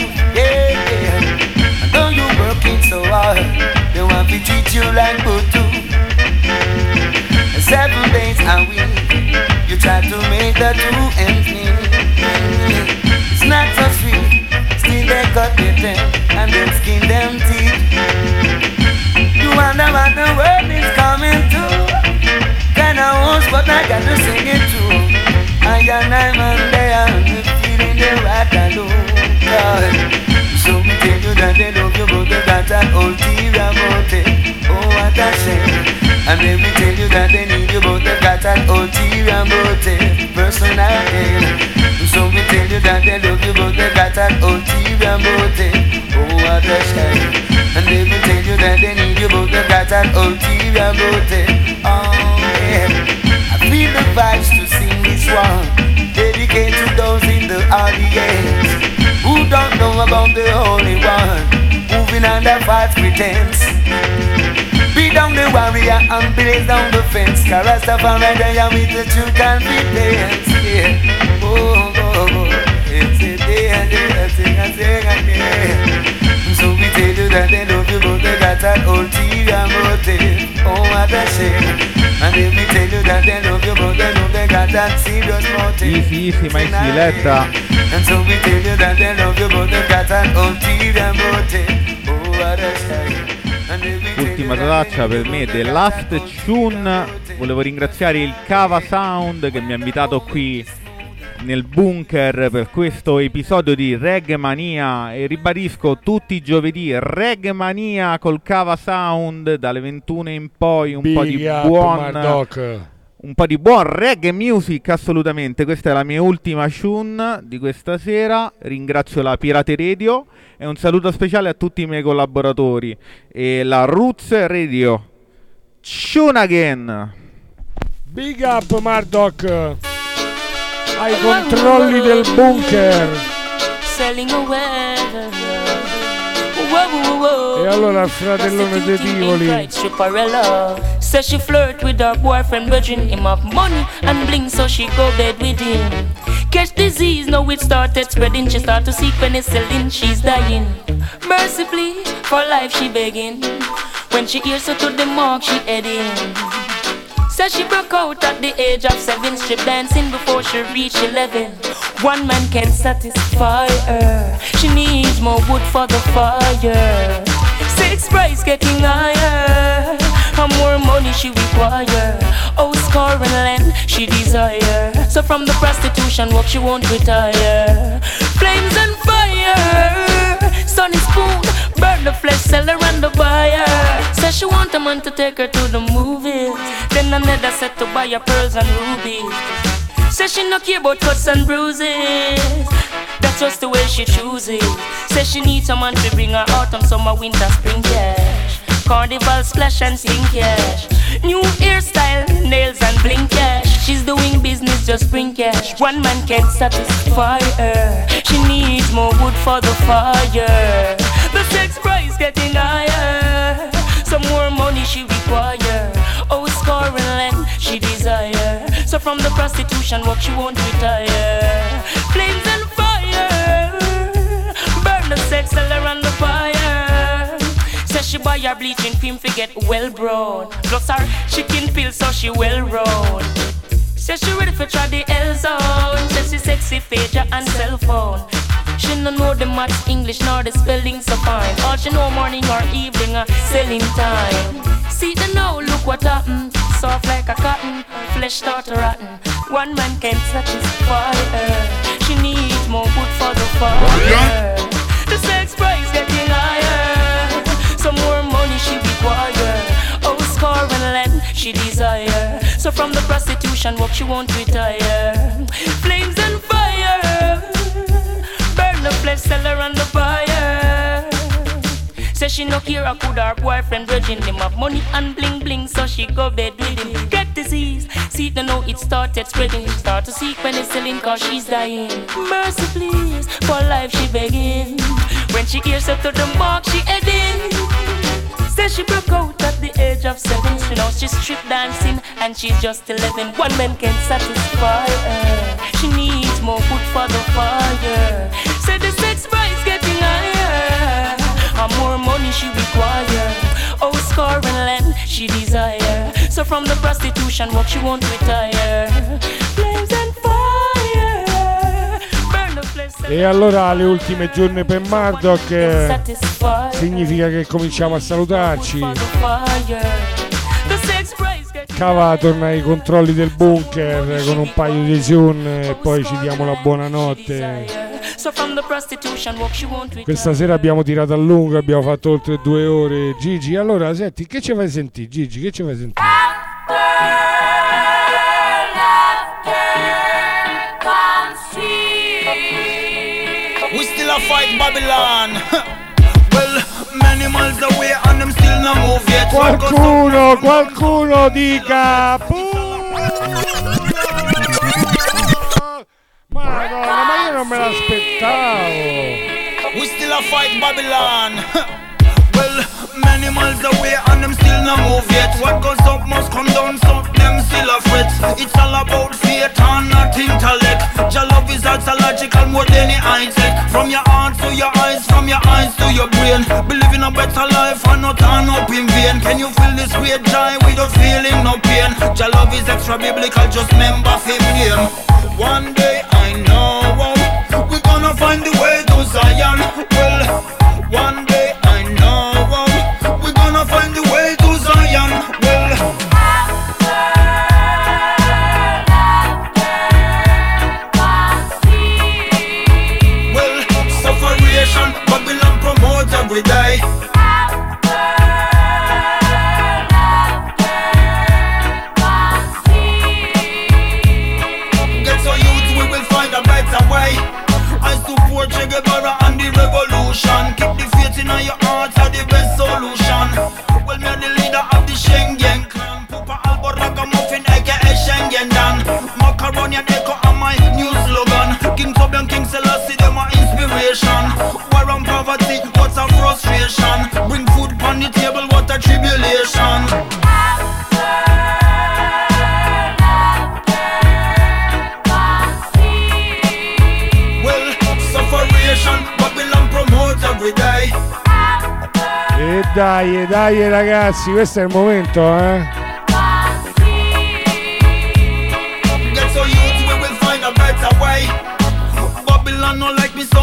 working so hard, they want to treat you like Butu. Seven days a week, you try to make the two ends meet. It's not so sweet, still they cut their teeth and then skin them teeth. You wonder what the world is coming to. Kinda host, but I got to sing it too. I and I'm on there, feeling the right alone. God. So you that they love you, but they got an ulterior motive. Oh, what a shame. And then me tell you that they need you, but they got an ulterior motive. Personal gain. So me tell you that they love you, but they got an ulterior motive. Oh, what a shame. And then me tell you that they need you, but they got an ulterior motive. Oh, yeah. I feel the vibes to sing this one. Dedicate to those in the audience don't know about the Holy One, moving under false pretense. Beat down the warrior and blaze down the fence. Karastafari they are with the true confidence. Yeah. Oh, oh, oh. It's a day and day, I sing and sing again. So we tell you that they love you, but they got an ulterior motive. Oh, what a shame. And if we tell you that they love you, but they know they got that serious motive. Easy, easy, Mike Diletta. And so we tell you that they love you, but they got an ulterior motive. Oh, what a shame. Ultima traccia per me, The Last Tune. Volevo ringraziare il Cava Sound che mi ha invitato qui nel bunker per questo episodio di Reggae Mania e ribadisco tutti i giovedì Reggae Mania col Cava Sound dalle 21 in poi un po' di Big buon Mardoc. un po' di buon reggae music assolutamente. Questa è la mia ultima tune di questa sera. Ringrazio la Pirate Radio. E un saluto speciale a tutti i miei collaboratori. E la Roots Radio. Tune again! Big up Mardoc ai controlli del bunker. E allora il fratellone dei Tivoli. Says she flirt with her boyfriend, virgin him of money and bling, so she go bed with him. Catch disease, now it started spreading. She start to seek penicillin, she's dying. Mercifully, for life she begging. When she hears her to the mark, she heading. Says she broke out at the age of seven, strip dancing before she reached eleven. One man can satisfy her. She needs more wood for the fire. Six price getting higher. And more money she require. Oh, score and land she desire. So from the prostitution work she won't retire. Flames and fire. Sunny spoon, burn the flesh seller and the buyer. Says she want a man to take her to the movies. Then another set to buy her pearls and rubies. Says she no care about cuts and bruises. That's just the way she chooses. Says she needs a man to bring her autumn, summer, winter, spring cash. Carnival splash and sing cash. New hairstyle, nails and bling cash. She's doing business, just bring cash. One man can't satisfy her. She needs more wood for the fire. Getting higher. Some more money she require. Oh, score and land she desire. So from the prostitution work she won't retire. Flames and fire. Burn the sex seller on the fire. Says she buy her bleaching cream fi get well brown. Plus her chicken peel so she well round. Says she ready for try the L zone. Says she sexy pager and cell phone. She no know the much English nor the spelling so fine. All she know morning or evening uh, selling time. See the now, look what happened. Soft like a cotton, flesh start to rotten. One man can satisfy fire. She needs more wood for the fire. The sex price getting higher. Some more money she require. Oh, score and land she desire. So from the prostitution work she won't retire. Flames and fire. Flesh seller and the buyer. Say she no care a could her boyfriend virgin him have money and bling bling so she go bed with him get disease see it know it started spreading start to seek penicillin cause she's dying mercy please for life she begging when she hears up to the mark she heading Say she broke out at the age of seven. She knows she's strip dancing and she's just eleven. One man can satisfy her. She needs more wood for the fire. Say the sex price getting higher. And more money she require. Oh, score and land she desire. So from the prostitution work she won't retire. Flames and. E allora le ultime giorni per Murdoch eh, significa che cominciamo a salutarci. Cava torna ai controlli del bunker con un paio di sun e poi ci diamo la buonanotte. So from the prostitution walk she won't retire. Questa sera abbiamo tirato a lungo, abbiamo fatto oltre due ore. Gigi, allora senti, che ci fai sentire? Gigi, che ci fai sentire? We still a fight Babylon. well, many miles away and them still no move yet. Qualcuno, qualcuno dica. No me dieron el. We still a fight Babylon. many miles away and them still no move yet. What goes up must come down, so them still a fret. It's all about faith and not intellect. Your love is logical more than any high. Eh? From your heart to your eyes, from your eyes to your brain. Believe in a better life and not turn up in vain. Can you feel this great joy without feeling no pain? Your love is extra biblical, just remember fame name. One day I know we're gonna find the way to Zion. Well, one day inspiration. War on poverty, what's a frustration? Bring food on the table, what a tribulation. Well, sufferation, Babylon promote every. E dai, e dai ragazzi, questo è il momento, eh.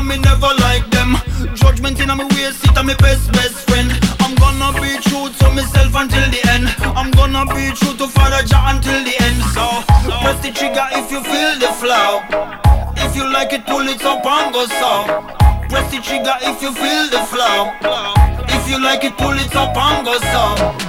Me, never like them. Judgment in my ways, sit on my best best friend. I'm gonna be true to myself until the end. I'm gonna be true to Father Jah until the end. So press the trigger if you feel the flow. If you like it, pull it up and go so. Press the trigger if you feel the flow. If you like it, pull it up and go so.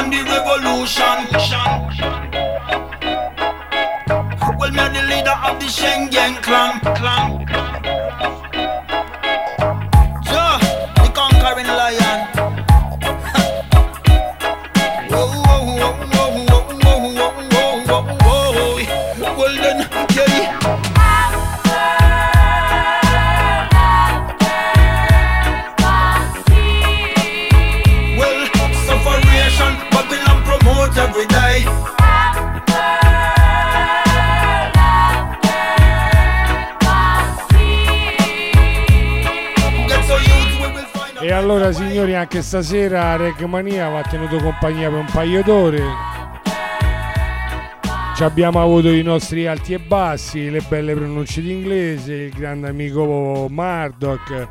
And the revolution. Well, me the leader of the Schengen clan. clan. Anche stasera Regmania va tenuto compagnia per un paio d'ore. Ci abbiamo avuto i nostri alti e bassi, le belle pronunce d'inglese, il grande amico Murdoch.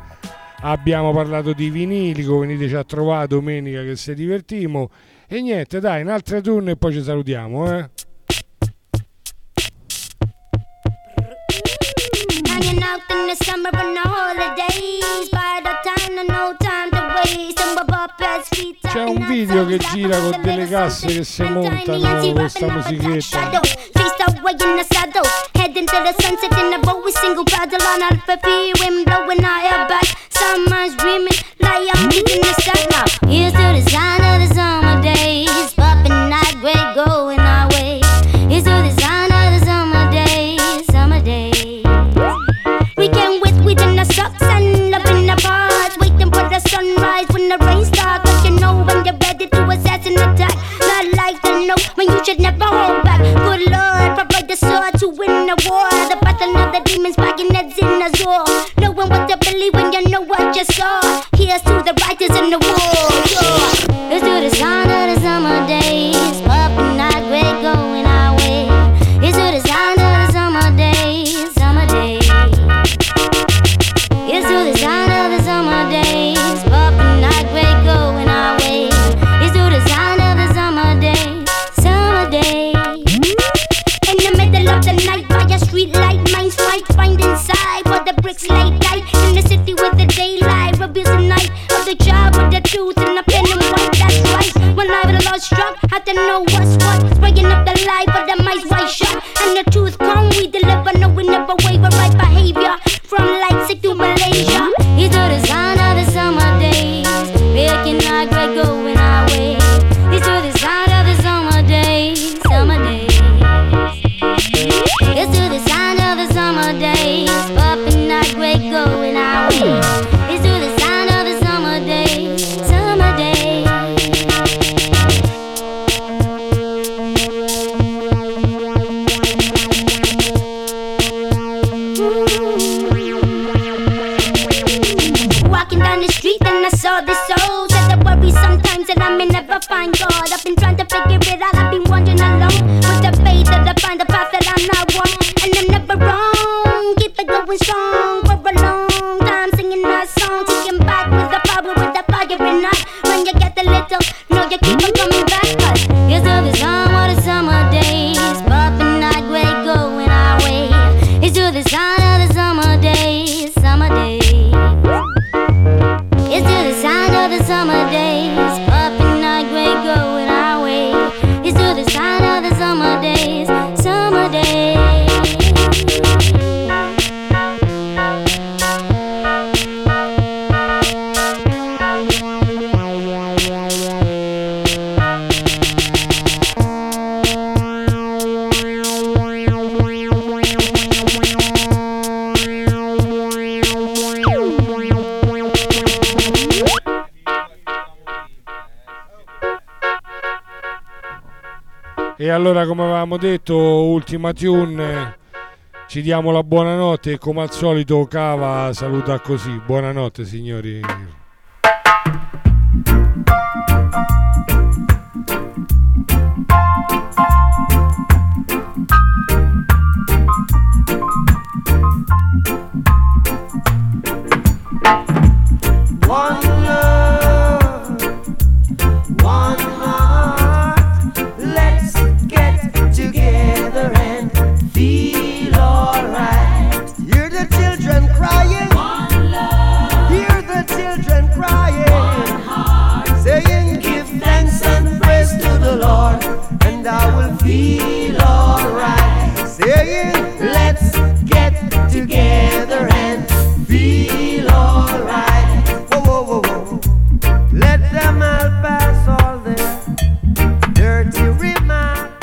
Abbiamo parlato di vinilico, veniteci a trovare domenica che si divertimo. E niente, dai, un altro turno e poi ci salutiamo, eh. Out in the summer on the holidays. By the time, no time C'è un video che gira con delle casse che si montano questa musichetta. Head into the sunset in a boat with single paddle on out for fear and blowing our hair back. Someone's dreaming, like I'm making this now. Here's to the sign of the sun. Sunrise when the rain starts. Cause you know when you're ready to assess and attack. Not like to know when you should never hold back. Good Lord, provide the sword to win the war. The battle of the demons packing heads in the door. Knowing what to believe when you know what you saw. Here's to the writers in the bricks late night In the city with the daylight, reveals the night of the child with the truth and the pen and white. That's right. When I was lost struck, had to know what's what. Spraying up the light for the mice white shot. And the truth come, we deliver. No, we never waver. Right behavior from Leipzig to Malaysia. To the sound of the summer days. Making our great going our way. Find God. I've been trying to figure it out. I've been wandering alone with the faith that I find the path that I'm not. And I'm never wrong. Keep it going strong for a long time, singing that song. Taking back with the power, with the fire and not. When you get a little, no, you keep on coming back. Cause here's to the song of the summer days. Popping night great going our way. Here's to the sound E allora, come avevamo detto, ultima tune. Ci diamo la buonanotte e come al solito Cava saluta così. Buonanotte signori.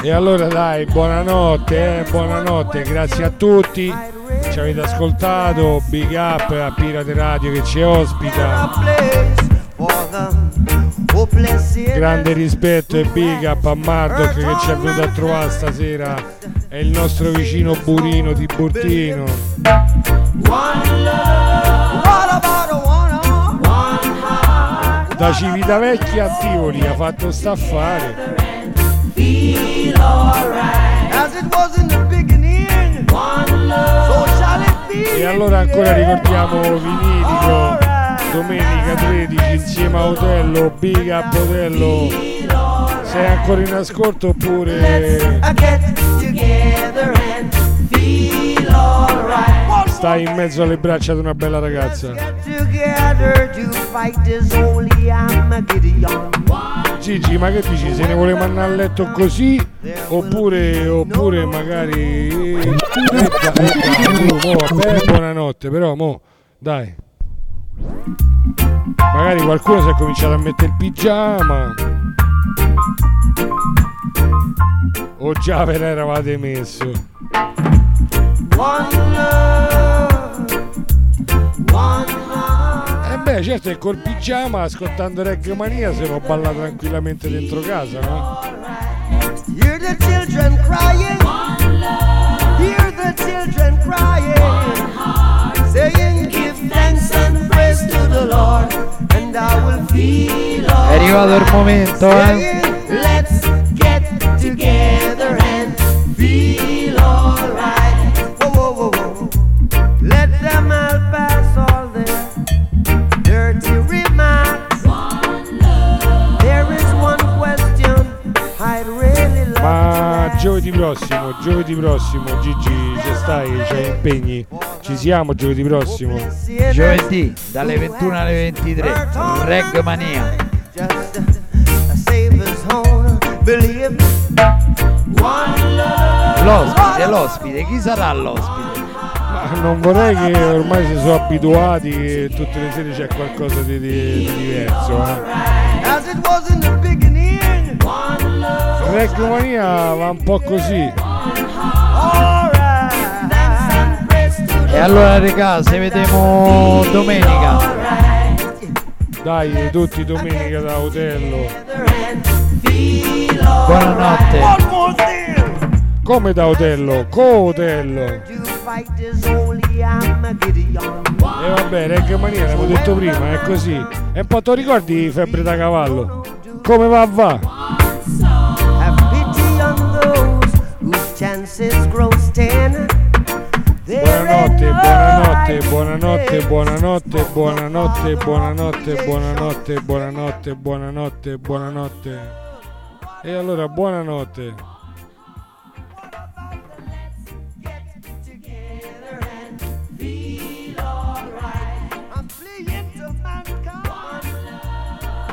E allora dai, buonanotte, eh, buonanotte, grazie a tutti. Ci avete ascoltato, big up a Pirate Radio che ci ospita. Grande rispetto e big up a Murdoch che ci è venuto a trovare stasera. È il nostro vicino Burino di Burtino. Da Civitavecchia a Tivoli ha fatto sta affare. Feel alright. As it was in the beginning. One love. So shall it be. E allora ancora ricordiamo Vinilico, domenica 13 insieme a Otello, Big Up Otello. Sei ancora in ascolto oppure I get together and feel alright. stai in mezzo alle braccia di una bella ragazza? Gigi, ma che dici? Se ne voleva andare a letto così? Oppure, oppure magari... Dai, eh, buonanotte, però mo, dai. Magari qualcuno si è cominciato a mettere il pigiama. O già ve l'eravate messo? One love. One. Eh certo che col pigiama, ascoltando Reggae Mania, se lo balla tranquillamente dentro casa, no? Hear the children crying. Hear the children crying. Saying, Give thanks and praise to the Lord, and I will feel È arrivato il momento, eh. Let's get together and feel giovedì prossimo, giovedì prossimo, Gigi, ci stai, c'hai impegni? Ci siamo giovedì prossimo? Giovedì dalle 21 alle 23. Reg Mania. L'ospite, l'ospite, chi sarà l'ospite? Ma non vorrei che ormai si sono abituati che tutte le sere c'è qualcosa di, di- di diverso. Eh. One love. Reggae Mania va un po' così. E allora regà, se vediamo domenica. Dai, tutti domenica da Otello. Buonanotte. Come da Otello? Co-Otello. E vabbè, Reggae Mania, l'avevo detto prima, è così. E un po' ti ricordi Febbre da cavallo? Come va va? Buonanotte, buonanotte, buonanotte, buonanotte, buonanotte, buonanotte, buonanotte, buonanotte, buonanotte, buonanotte. E allora buonanotte.